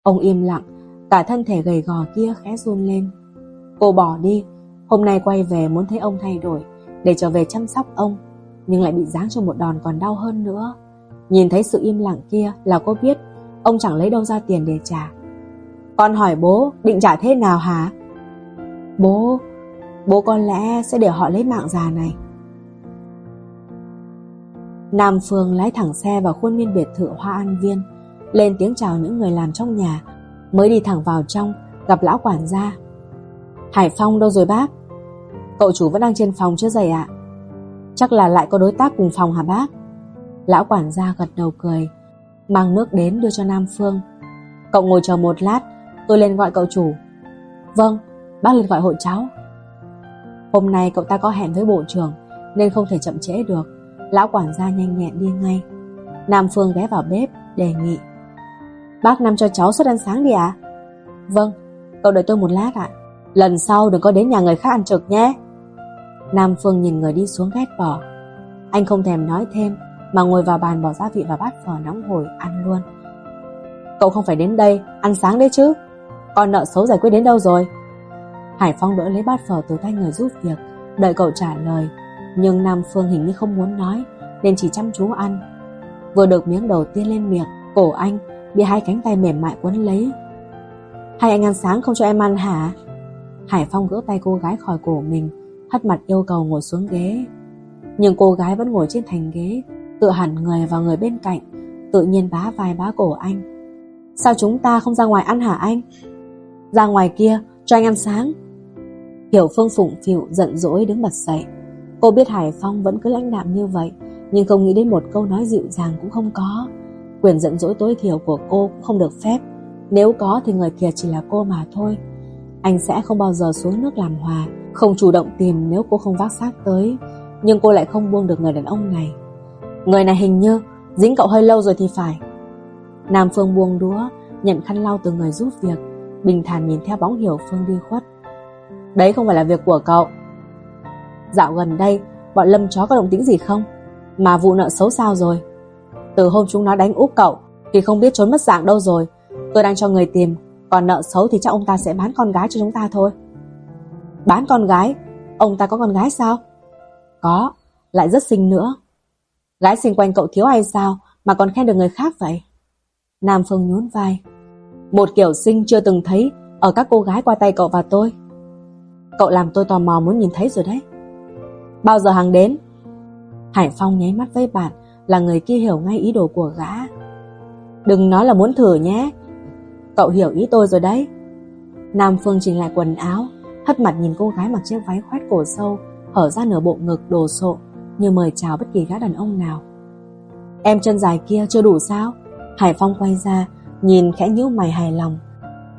Ông im lặng, cả thân thể gầy gò kia khẽ run lên. Cô bỏ đi, hôm nay quay về muốn thấy ông thay đổi, để trở về chăm sóc ông, nhưng lại bị giáng cho một đòn còn đau hơn nữa. Nhìn thấy sự im lặng kia là cô biết ông chẳng lấy đâu ra tiền để trả. Con hỏi bố, định trả thế nào hả? Bố, bố con lẽ sẽ để họ lấy mạng già này. Nam Phương lái thẳng xe vào khuôn viên biệt thự Hoa An Viên, lên tiếng chào những người làm trong nhà, mới đi thẳng vào trong, gặp lão quản gia. Hải Phong đâu rồi bác? Cậu chủ vẫn đang trên phòng chưa dậy ạ? Chắc là lại có đối tác cùng phòng hả bác? Lão quản gia gật đầu cười, mang nước đến đưa cho Nam Phương. Cậu ngồi chờ một lát, tôi lên gọi cậu chủ. Vâng, bác lên gọi hội cháu. Hôm nay cậu ta có hẹn với bộ trưởng, nên không thể chậm trễ được. Lão quản gia nhanh nhẹn đi ngay. Nam Phương ghé vào bếp, đề nghị. Bác nằm cho cháu suất ăn sáng đi ạ? Vâng, cậu đợi tôi một lát ạ. Lần sau đừng có đến nhà người khác ăn trực nhé. Nam Phương nhìn người đi xuống ghét bỏ. Anh không thèm nói thêm, mà ngồi vào bàn bỏ gia vị và bát phở nóng hổi ăn luôn. Cậu không phải đến đây, ăn sáng đấy chứ. Con nợ xấu giải quyết đến đâu rồi? Hải Phong đỡ lấy bát phở từ tay người giúp việc, đợi cậu trả lời. Nhưng Nam Phương hình như không muốn nói, nên chỉ chăm chú ăn. Vừa được miếng đầu tiên lên miệng, cổ anh bị hai cánh tay mềm mại quấn lấy. Hay anh ăn sáng không cho em ăn hả? Hải Phong gỡ tay cô gái khỏi cổ mình, hất mặt yêu cầu ngồi xuống ghế. Nhưng cô gái vẫn ngồi trên thành ghế, tựa hẳn người vào người bên cạnh, tự nhiên bá vai bá cổ anh. Sao chúng ta không ra ngoài ăn hả anh? Ra ngoài kia, cho anh ăn sáng. Hiểu Phương phụng phịu giận dỗi đứng bật dậy. Cô biết Hải Phong vẫn cứ lãnh đạm như vậy, nhưng không nghĩ đến một câu nói dịu dàng cũng không có. Quyền giận dỗi tối thiểu của cô cũng không được phép. Nếu có thì người kia chỉ là cô mà thôi. Anh sẽ không bao giờ xuống nước làm hòa, không chủ động tìm nếu cô không vác xác tới. Nhưng cô lại không buông được người đàn ông này. Người này hình như dính cậu hơi lâu rồi thì phải. Nam Phương buông đũa, nhận khăn lau từ người giúp việc, bình thản nhìn theo bóng Hiểu Phương đi khuất. Đấy không phải là việc của cậu. Dạo gần đây, bọn lâm chó có động tĩnh gì không? Mà vụ nợ xấu sao rồi? Từ hôm chúng nó đánh úp cậu, thì không biết trốn mất dạng đâu rồi. Tôi đang cho người tìm, còn nợ xấu thì chắc ông ta sẽ bán con gái cho chúng ta thôi. Bán con gái? Ông ta có con gái sao? Có, lại rất xinh nữa. Gái xinh quanh cậu thiếu hay sao mà còn khen được người khác vậy? Nam Phương nhún vai. Một kiểu xinh chưa từng thấy ở các cô gái qua tay cậu và tôi. Cậu làm tôi tò mò muốn nhìn thấy rồi đấy. Bao giờ hàng đến? Hải Phong nháy mắt với bạn là người kia hiểu ngay ý đồ của gã. Đừng nói là muốn thử nhé. Cậu hiểu ý tôi rồi đấy. Nam Phương chỉnh lại quần áo, hất mặt nhìn cô gái mặc chiếc váy khoét cổ sâu, hở ra nửa bộ ngực đồ sộ, như mời chào bất kỳ gã đàn ông nào. Em chân dài kia chưa đủ sao? Hải Phong quay ra, nhìn khẽ nhíu mày hài lòng.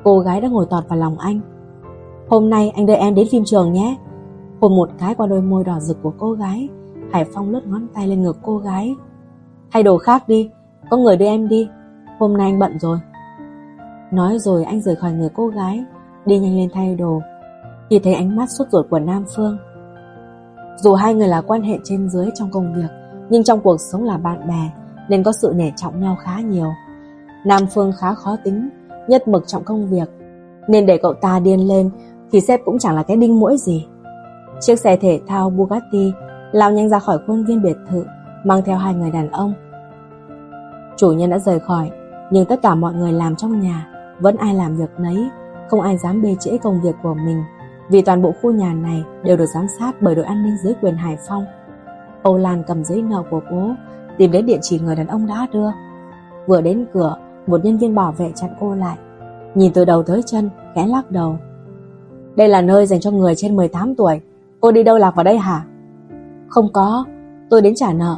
Cô gái đã ngồi tọt vào lòng anh. Hôm nay anh đưa em đến phim trường nhé. Hôn một cái qua đôi môi đỏ rực của cô gái, Hải Phong lướt ngón tay lên ngực cô gái. Thay đồ khác đi, có người đưa em đi. Hôm nay anh bận rồi. Nói rồi anh rời khỏi người cô gái, đi nhanh lên thay đồ. Khi thấy ánh mắt sốt ruột của Nam Phương. Dù hai người là quan hệ trên dưới trong công việc, nhưng trong cuộc sống là bạn bè, nên có sự nể trọng nhau khá nhiều. Nam Phương khá khó tính, nhất mực trọng công việc, nên để cậu ta điên lên thì sếp cũng chẳng là cái đinh mũi gì. Chiếc xe thể thao Bugatti lao nhanh ra khỏi khuôn viên biệt thự, mang theo hai người đàn ông. Chủ nhân đã rời khỏi, nhưng tất cả mọi người làm trong nhà vẫn ai làm việc nấy, không ai dám bê trễ công việc của mình, vì toàn bộ khu nhà này đều được giám sát bởi đội an ninh dưới quyền Hải Phong. Âu Lan cầm giấy nợ của bố, tìm đến địa chỉ người đàn ông đã đưa. Vừa đến cửa, một nhân viên bảo vệ chặn cô lại. Nhìn từ đầu tới chân, khẽ lắc đầu. Đây là nơi dành cho người trên 18 tuổi. Cô đi đâu lạc vào đây hả? Không có, tôi đến trả nợ.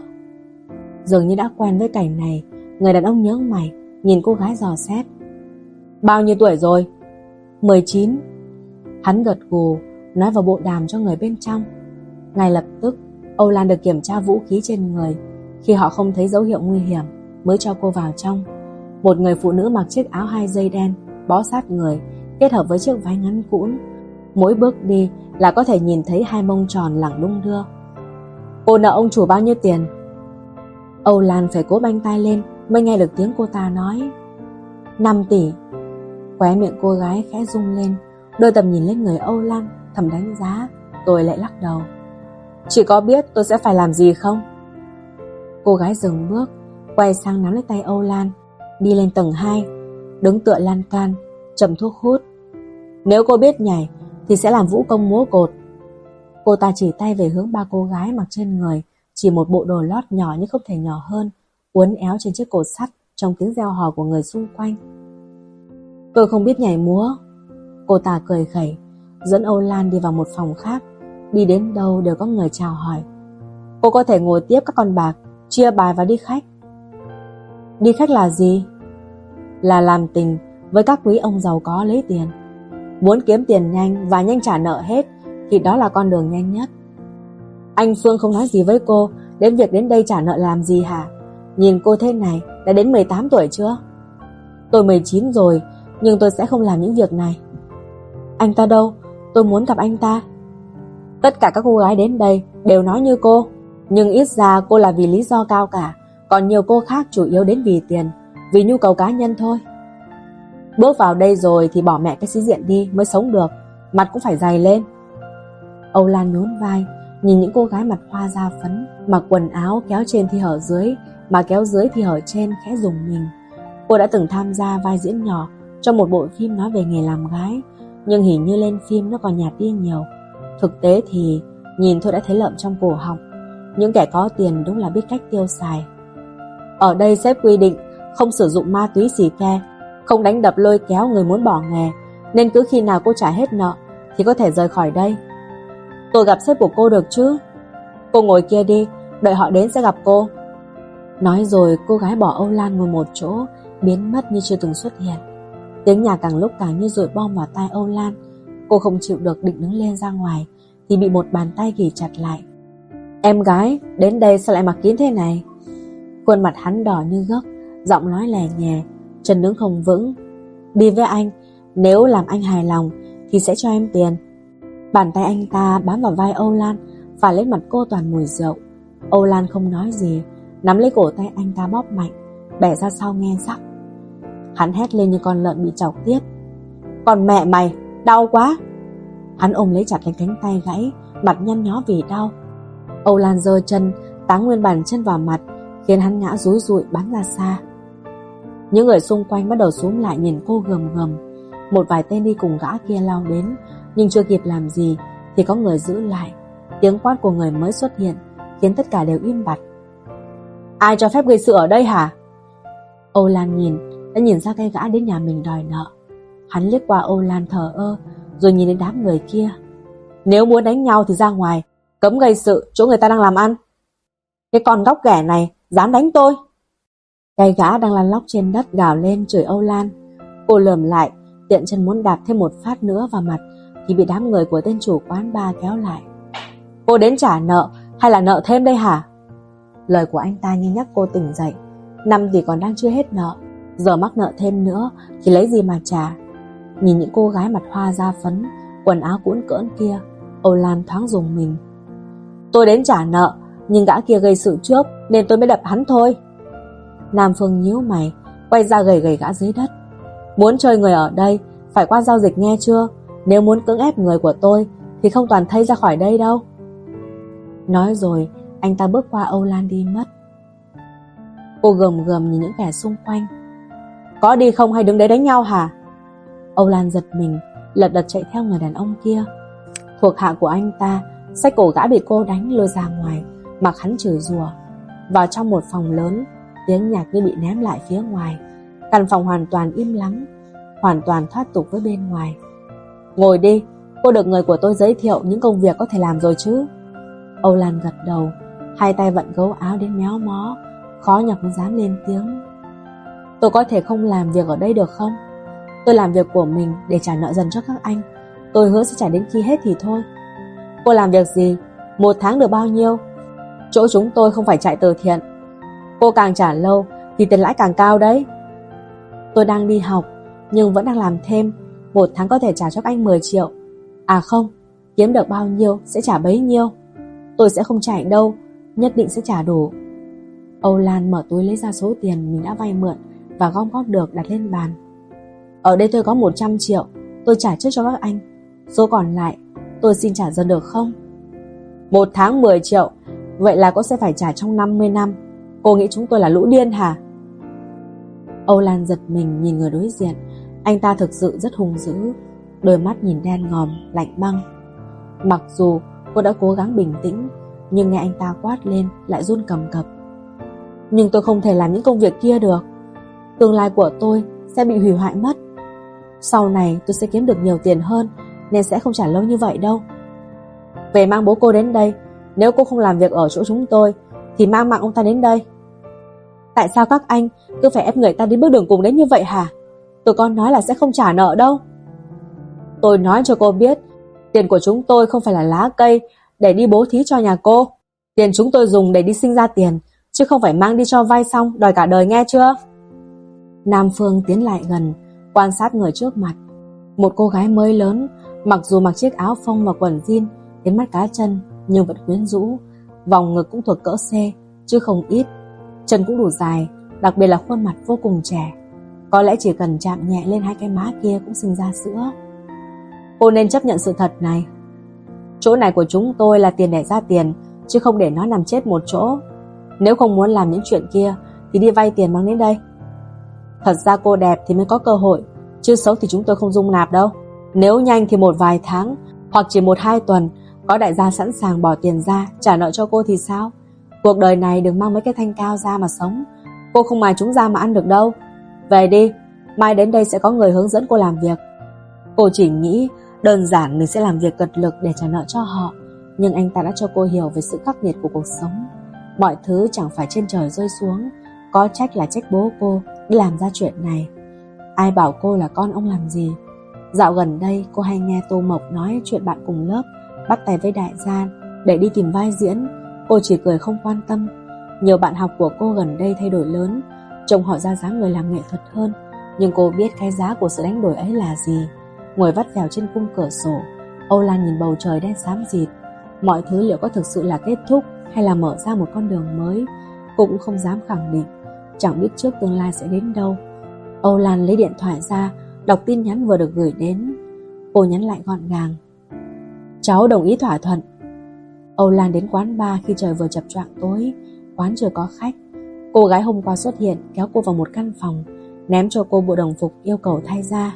Dường như đã quen với cảnh này, người đàn ông nhớ mày, nhìn cô gái dò xét. Bao nhiêu tuổi rồi? 19. Hắn gật gù, nói vào bộ đàm cho người bên trong. Ngay lập tức, Âu Lan được kiểm tra vũ khí trên người. Khi họ không thấy dấu hiệu nguy hiểm, mới cho cô vào trong. Một người phụ nữ mặc chiếc áo hai dây đen, bó sát người, kết hợp với chiếc váy ngắn cũn. Mỗi bước đi là có thể nhìn thấy hai mông tròn lẳng đung đưa. Cô nợ ông chủ bao nhiêu tiền? Âu Lan phải cố banh tay lên mới nghe được tiếng cô ta nói. 5 tỷ. Khóe miệng cô gái khẽ rung lên, đôi tầm nhìn lên người Âu Lan, thầm đánh giá, tôi lại lắc đầu. Chỉ có biết tôi sẽ phải làm gì không? Cô gái dừng bước, quay sang nắm lấy tay Âu Lan, đi lên tầng 2, đứng tựa lan can, Chầm thuốc hút. Nếu cô biết nhảy, thì sẽ làm vũ công múa cột. Cô ta chỉ tay về hướng ba cô gái mặc trên người, chỉ một bộ đồ lót nhỏ nhưng không thể nhỏ hơn, uốn éo trên chiếc cột sắt trong tiếng reo hò của người xung quanh. Tôi không biết nhảy múa. Cô ta cười khẩy, dẫn Âu Lan đi vào một phòng khác. Đi đến đâu đều có người chào hỏi. Cô có thể ngồi tiếp các con bạc, chia bài và đi khách. Đi khách là gì? Là làm tình với các quý ông giàu có lấy tiền. Muốn kiếm tiền nhanh và nhanh trả nợ hết thì đó là con đường nhanh nhất. Anh Phương không nói gì với cô đến việc đến đây trả nợ làm gì hả? Nhìn cô thế này đã đến 18 tuổi chưa? Tôi 19 rồi nhưng tôi sẽ không làm những việc này. Anh ta đâu? Tôi muốn gặp anh ta. Tất cả các cô gái đến đây đều nói như cô, nhưng ít ra cô là vì lý do cao cả, còn nhiều cô khác chủ yếu đến vì tiền, vì nhu cầu cá nhân thôi. Bước vào đây rồi thì bỏ mẹ cái sĩ diện đi mới sống được, mặt cũng phải dày lên. Âu Lan nhún vai, nhìn những cô gái mặt hoa da phấn, mặc quần áo kéo trên thì hở dưới, mà kéo dưới thì hở trên khẽ dùng mình. Cô đã từng tham gia vai diễn nhỏ trong một bộ phim nói về nghề làm gái nhưng hình như lên phim nó còn nhạt đi nhiều. Thực tế thì nhìn thôi đã thấy lợm trong cổ họng. Những kẻ có tiền đúng là biết cách tiêu xài. Ở đây sếp quy định không sử dụng ma túy xì ke, không đánh đập lôi kéo người muốn bỏ nghề, nên cứ khi nào cô trả hết nợ thì có thể rời khỏi đây. Tôi gặp sếp của cô được chứ? Cô ngồi kia đi, đợi họ đến sẽ gặp cô. Nói rồi cô gái bỏ Âu Lan ngồi một chỗ, biến mất như chưa từng xuất hiện. Tiếng nhà càng lúc càng như rội bom vào tai Âu Lan. Cô không chịu được định đứng lên ra ngoài, thì bị một bàn tay ghi chặt lại. Em gái, đến đây sao lại mặc kín thế này? Khuôn mặt hắn đỏ như gấc, giọng nói lè nhè. chân đứng không vững. Đi với anh, nếu làm anh hài lòng thì sẽ cho em tiền. Bàn tay anh ta bám vào vai Âu Lan và lên mặt cô toàn mùi rượu. Âu Lan không nói gì, nắm lấy cổ tay anh ta bóp mạnh, bẻ ra sau nghe sắc. Hắn hét lên như con lợn bị chọc tiết. Còn mẹ mày, đau quá. Hắn ôm lấy chặt lấy cánh tay gãy, mặt nhăn nhó vì đau. Âu Lan giơ chân, táng nguyên bàn chân vào mặt, khiến hắn ngã rúi rụi bắn ra xa. Những người xung quanh bắt đầu xuống lại nhìn cô gầm gầm. Một vài tên đi cùng gã kia lao đến, nhưng chưa kịp làm gì thì có người giữ lại. Tiếng quát của người mới xuất hiện, khiến tất cả đều im bặt. Ai cho phép gây sự ở đây hả? Âu Lan nhìn, đã nhìn ra cái gã đến nhà mình đòi nợ. Hắn liếc qua Âu Lan thờ ơ, rồi nhìn đến đám người kia. Nếu muốn đánh nhau thì ra ngoài, cấm gây sự chỗ người ta đang làm ăn. Cái con góc ghẻ này, dám đánh tôi. Cái gã đang lăn lóc trên đất gào lên chửi Âu Lan. Cô lườm lại, tiện chân muốn đạp thêm một phát nữa vào mặt, thì bị đám người của tên chủ quán ba kéo lại. Cô đến trả nợ, hay là nợ thêm đây hả? Lời của anh ta như nhắc cô tỉnh dậy. Năm thì còn đang chưa hết nợ, giờ mắc nợ thêm nữa thì lấy gì mà trả. Nhìn những cô gái mặt hoa da phấn, quần áo cuốn cỡn kia, Âu Lan thoáng dùng mình. Tôi đến trả nợ, nhưng gã kia gây sự trước nên tôi mới đập hắn thôi. Nam Phương nhíu mày, quay ra gầy gầy gã dưới đất. Muốn chơi người ở đây, phải qua giao dịch nghe chưa? Nếu muốn cưỡng ép người của tôi, thì không toàn thay ra khỏi đây đâu. Nói rồi, anh ta bước qua Âu Lan đi mất. Cô gầm gầm nhìn những kẻ xung quanh. Có đi không hay đứng đấy đánh nhau hả? Âu Lan giật mình, lật đật chạy theo người đàn ông kia. Thuộc hạ của anh ta, sách cổ gã bị cô đánh lôi ra ngoài, mặc hắn chửi rủa. Vào trong một phòng lớn, tiếng nhạc như bị ném lại phía ngoài. Căn phòng hoàn toàn im lắng, hoàn toàn thoát tục với bên ngoài. Ngồi đi, cô được người của tôi giới thiệu những công việc có thể làm rồi chứ. Âu Lan gật đầu, hai tay vận gấu áo đến méo mó, khó nhọc dám lên tiếng. Tôi có thể không làm việc ở đây được không? Tôi làm việc của mình để trả nợ dần cho các anh. Tôi hứa sẽ trả đến khi hết thì thôi. Cô làm việc gì? Một tháng được bao nhiêu? Chỗ chúng tôi không phải chạy từ thiện. Cô càng trả lâu thì tiền lãi càng cao đấy. Tôi đang đi học nhưng vẫn đang làm thêm. Một tháng có thể trả cho các anh 10 triệu. À không, kiếm được bao nhiêu sẽ trả bấy nhiêu. Tôi sẽ không chạy đâu, nhất định sẽ trả đủ. Âu Lan mở túi lấy ra số tiền mình đã vay mượn và gom góp được đặt lên bàn. Ở đây tôi có 100 triệu, tôi trả trước cho các anh. Số còn lại, tôi xin trả dần được không? Một tháng 10 triệu, vậy là cô sẽ phải trả trong 50 năm. Cô nghĩ chúng tôi là lũ điên hả? Âu Lan giật mình nhìn người đối diện. Anh ta thực sự rất hung dữ, đôi mắt nhìn đen ngòm, lạnh băng. Mặc dù cô đã cố gắng bình tĩnh, nhưng nghe anh ta quát lên lại run cầm cập. Nhưng tôi không thể làm những công việc kia được. Tương lai của tôi sẽ bị hủy hoại mất. Sau này tôi sẽ kiếm được nhiều tiền hơn nên sẽ không trả lâu như vậy đâu. Về mang bố cô đến đây, nếu cô không làm việc ở chỗ chúng tôi thì mang mạng ông ta đến đây. Tại sao các anh cứ phải ép người ta đến bước đường cùng đến như vậy hả? Tôi con nói là sẽ không trả nợ đâu. Tôi nói cho cô biết, tiền của chúng tôi không phải là lá cây để đi bố thí cho nhà cô. Tiền chúng tôi dùng để đi sinh ra tiền, chứ không phải mang đi cho vay xong đòi cả đời nghe chưa? Nam Phương tiến lại gần, quan sát người trước mặt. Một cô gái mới lớn, mặc dù mặc chiếc áo phông và quần jean, đến mắt cá chân, nhưng vẫn quyến rũ. Vòng ngực cũng thuộc cỡ C, chứ không ít. Chân cũng đủ dài, đặc biệt là khuôn mặt vô cùng trẻ. Có lẽ chỉ cần chạm nhẹ lên hai cái má kia cũng sinh ra sữa. Cô nên chấp nhận sự thật này. Chỗ này của chúng tôi là tiền để ra tiền, chứ không để nó nằm chết một chỗ. Nếu không muốn làm những chuyện kia, thì đi vay tiền mang đến đây. Thật ra cô đẹp thì mới có cơ hội, chứ xấu thì chúng tôi không dung nạp đâu. Nếu nhanh thì một vài tháng, hoặc chỉ một hai tuần, có đại gia sẵn sàng bỏ tiền ra, trả nợ cho cô thì sao? Cuộc đời này đừng mang mấy cái thanh cao ra mà sống. Cô không mài chúng ra mà ăn được đâu. Về đi, mai đến đây sẽ có người hướng dẫn cô làm việc. Cô chỉ nghĩ đơn giản mình sẽ làm việc cật lực để trả nợ cho họ, nhưng anh ta đã cho cô hiểu về sự khắc nghiệt của cuộc sống. Mọi thứ chẳng phải trên trời rơi xuống, có trách là trách bố cô đi làm ra chuyện này. Ai bảo cô là con ông làm gì? Dạo gần đây cô hay nghe Tô Mộc nói chuyện bạn cùng lớp bắt tay với đại gia để đi tìm vai diễn. Cô chỉ cười không quan tâm. Nhiều bạn học của cô gần đây thay đổi lớn, trông họ ra dáng người làm nghệ thuật hơn. Nhưng cô biết cái giá của sự đánh đổi ấy là gì. Ngồi vắt vẻo trên cung cửa sổ, Âu Lan nhìn bầu trời đen xám dịt. Mọi thứ liệu có thực sự là kết thúc hay là mở ra một con đường mới, cô cũng không dám khẳng định. Chẳng biết trước tương lai sẽ đến đâu. Âu Lan lấy điện thoại ra, đọc tin nhắn vừa được gửi đến. Cô nhắn lại gọn gàng. Cháu đồng ý thỏa thuận. Âu Lan đến quán bar khi trời vừa chập choạng tối, quán chưa có khách. Cô gái hôm qua xuất hiện kéo cô vào một căn phòng, ném cho cô bộ đồng phục yêu cầu thay ra.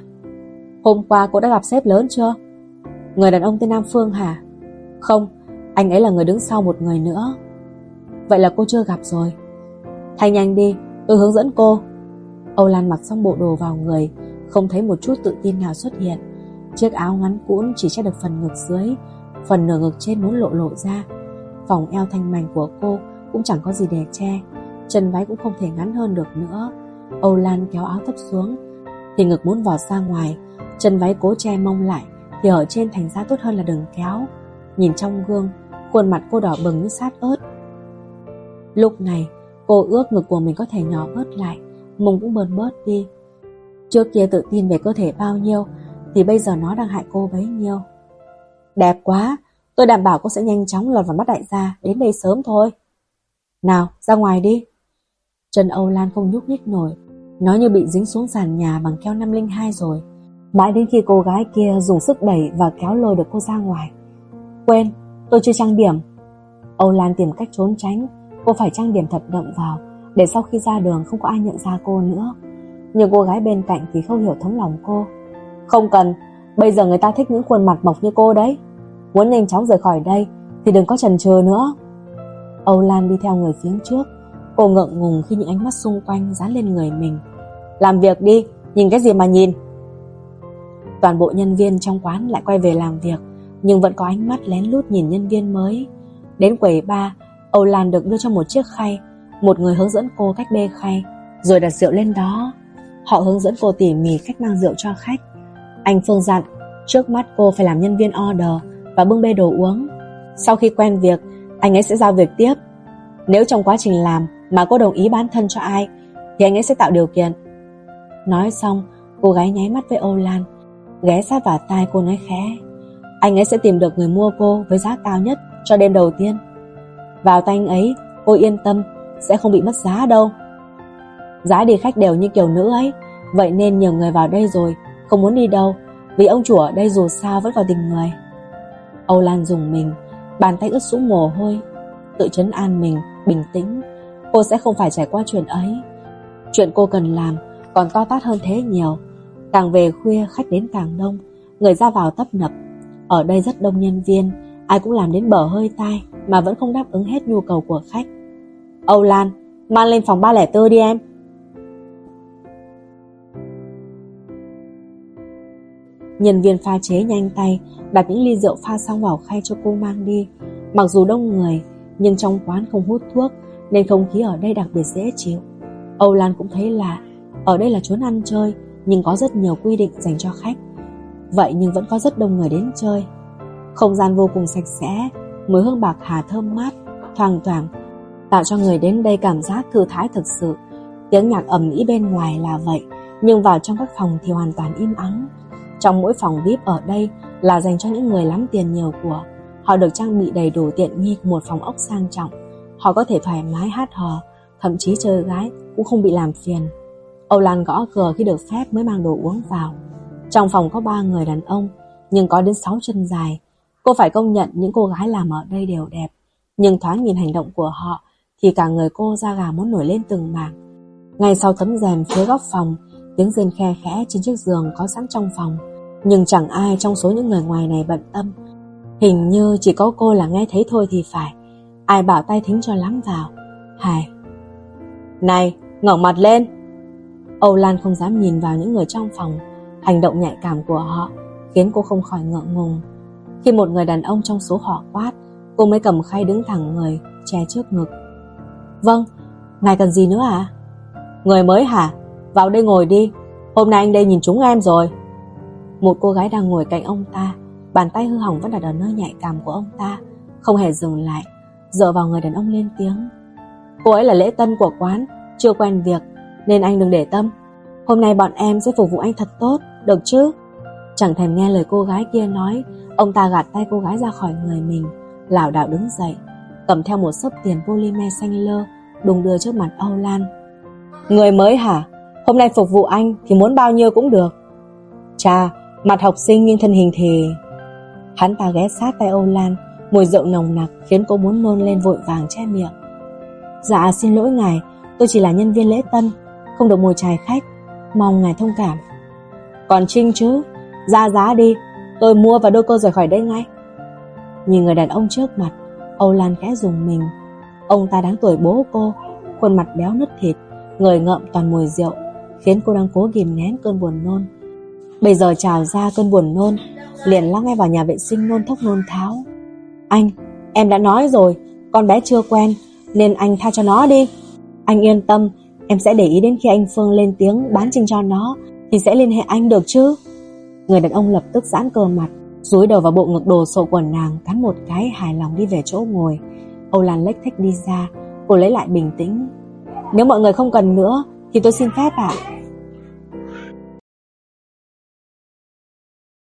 Hôm qua cô đã gặp sếp lớn chưa? Người đàn ông tên Nam Phương hả? Không, anh ấy là người đứng sau một người nữa. Vậy là cô chưa gặp rồi. Thay nhanh đi, tôi hướng dẫn cô. Âu Lan mặc xong bộ đồ vào người, không thấy một chút tự tin nào xuất hiện. Chiếc áo ngắn cũn chỉ che được phần ngực dưới, phần nửa ngực trên muốn lộ lộ ra. Vòng eo thanh mảnh của cô cũng chẳng có gì để che, chân váy cũng không thể ngắn hơn được nữa. Âu Lan kéo áo thấp xuống, thì ngực muốn vọt ra ngoài, chân váy cố che mông lại, thì ở trên thành ra tốt hơn là đừng kéo. Nhìn trong gương, khuôn mặt cô đỏ bừng như sát ớt. Lúc này, cô ước ngực của mình có thể nhỏ bớt lại, mông cũng bớt bớt đi. Trước kia tự tin về cơ thể bao nhiêu, thì bây giờ nó đang hại cô bấy nhiêu. Đẹp quá, tôi đảm bảo cô sẽ nhanh chóng lọt vào mắt đại gia, đến đây sớm thôi. Nào, ra ngoài đi. Trần Âu Lan không nhúc nhích nổi, nó như bị dính xuống sàn nhà bằng keo 502 rồi. Mãi đến khi cô gái kia dùng sức đẩy và kéo lôi được cô ra ngoài. Quên, tôi chưa trang điểm. Âu Lan tìm cách trốn tránh, cô phải trang điểm thật đậm vào, để sau khi ra đường không có ai nhận ra cô nữa. Nhưng cô gái bên cạnh thì không hiểu thấm lòng cô. Không cần, bây giờ người ta thích những khuôn mặt mộc như cô đấy. Muốn nhanh chóng rời khỏi đây thì đừng có chần chừ nữa. Âu Lan đi theo người phía trước, cô ngượng ngùng khi những ánh mắt xung quanh dán lên người mình. Làm việc đi, nhìn cái gì mà nhìn. Toàn bộ nhân viên trong quán lại quay về làm việc, nhưng vẫn có ánh mắt lén lút nhìn nhân viên mới. Đến quầy ba, Âu Lan được đưa cho một chiếc khay, một người hướng dẫn cô cách bê khay, rồi đặt rượu lên đó. Họ hướng dẫn cô tỉ mỉ cách mang rượu cho khách. Anh Phương dặn, trước mắt cô phải làm nhân viên order và bưng bê đồ uống. Sau khi quen việc, anh ấy sẽ giao việc tiếp. Nếu trong quá trình làm mà cô đồng ý bán thân cho ai, thì anh ấy sẽ tạo điều kiện. Nói xong, cô gái nháy mắt với Âu Lan, ghé sát vào tai cô nói khẽ. Anh ấy sẽ tìm được người mua cô với giá cao nhất cho đêm đầu tiên. Vào tay anh ấy, cô yên tâm, sẽ không bị mất giá đâu. Giá đi khách đều như kiểu nữ ấy, vậy nên nhiều người vào đây rồi, không muốn đi đâu, vì ông chủ ở đây dù sao vẫn còn tình người. Âu Lan dùng mình, bàn tay ướt sũng mồ hôi, tự chấn an mình, bình tĩnh. Cô sẽ không phải trải qua chuyện ấy. Chuyện cô cần làm còn to tát hơn thế nhiều. Càng về khuya khách đến càng đông, người ra vào tấp nập. Ở đây rất đông nhân viên, ai cũng làm đến bờ hơi tai mà vẫn không đáp ứng hết nhu cầu của khách. Âu Lan, mang lên phòng 304 đi em. Nhân viên pha chế nhanh tay, đặt những ly rượu pha xong vào khay cho cô mang đi. Mặc dù đông người, nhưng trong quán không hút thuốc, nên không khí ở đây đặc biệt dễ chịu. Âu Lan cũng thấy lạ, ở đây là chốn ăn chơi, nhưng có rất nhiều quy định dành cho khách. Vậy nhưng vẫn có rất đông người đến chơi. Không gian vô cùng sạch sẽ, mùi hương bạc hà thơm mát, thoang thoảng, tạo cho người đến đây cảm giác thư thái thực sự. Tiếng nhạc ầm ĩ bên ngoài là vậy, nhưng vào trong các phòng thì hoàn toàn im ắng. Trong mỗi phòng VIP ở đây là dành cho những người lắm tiền nhiều của. Họ được trang bị đầy đủ tiện nghi một phòng ốc sang trọng. Họ có thể thoải mái hát hò, thậm chí chơi gái cũng không bị làm phiền. Âu Lan gõ cửa khi được phép mới mang đồ uống vào. Trong phòng có ba người đàn ông, nhưng có đến sáu chân dài. Cô phải công nhận những cô gái làm ở đây đều đẹp. Nhưng thoáng nhìn hành động của họ thì cả người cô da gà muốn nổi lên từng mảng. Ngay sau tấm rèm phía góc phòng, tiếng rên khe khẽ trên chiếc giường có sẵn trong phòng. Nhưng chẳng ai trong số những người ngoài này bận tâm. Hình như chỉ có cô là nghe thấy thôi thì phải. Ai bảo tay thính cho lắm vào. Hài. Này ngẩng mặt lên. Âu Lan không dám nhìn vào những người trong phòng. Hành động nhạy cảm của họ Khiến cô không khỏi ngượng ngùng. Khi một người đàn ông trong số họ quát Cô mới cầm khay đứng thẳng người Che trước ngực. Vâng, ngài cần gì nữa à? Người mới hả? Vào đây ngồi đi. Hôm nay anh đây nhìn chúng em rồi. Một cô gái đang ngồi cạnh ông ta Bàn tay hư hỏng vẫn đặt ở nơi nhạy cảm của ông ta Không hề dừng lại Dựa vào người đàn ông lên tiếng. Cô ấy là lễ tân của quán Chưa quen việc Nên anh đừng để tâm. Hôm nay bọn em sẽ phục vụ anh thật tốt Được chứ? Chẳng thèm nghe lời cô gái kia nói Ông ta gạt tay cô gái ra khỏi người mình lảo đảo đứng dậy Cầm theo một sấp tiền polymer xanh lơ Đùng đưa trước mặt Âu Lan. Người mới hả? Hôm nay phục vụ anh thì muốn bao nhiêu cũng được. Cha Mặt học sinh nhưng thân hình thì... Hắn ta ghé sát tay Âu Lan, mùi rượu nồng nặc khiến cô muốn nôn lên vội vàng che miệng. Dạ xin lỗi ngài, Tôi chỉ là nhân viên lễ tân Không được mồi chài khách Mong ngài thông cảm. Còn Trinh chứ? Ra giá đi Tôi mua và đưa cô rời khỏi đây ngay. Nhìn người đàn ông trước mặt, Âu Lan khẽ dùng mình. Ông ta đáng tuổi bố cô, Khuôn mặt béo nứt thịt, Người ngậm toàn mùi rượu, Khiến cô đang cố kìm nén cơn buồn nôn. Bây giờ trào ra cơn buồn nôn, Liền lắc ngay vào nhà vệ sinh nôn thốc nôn tháo. Anh, Em đã nói rồi, Con bé chưa quen, Nên anh tha cho nó đi. Anh yên tâm, Em sẽ để ý đến khi anh Phương lên tiếng bán trinh cho nó, Thì sẽ liên hệ anh được chứ? Người đàn ông lập tức giãn cơ mặt rúi đầu vào bộ ngực đồ sộ của nàng, Cắn một cái hài lòng đi về chỗ ngồi. Âu Lan lếch thách đi ra, Cô lấy lại bình tĩnh. Nếu mọi người không cần nữa, Thì tôi xin phép ạ.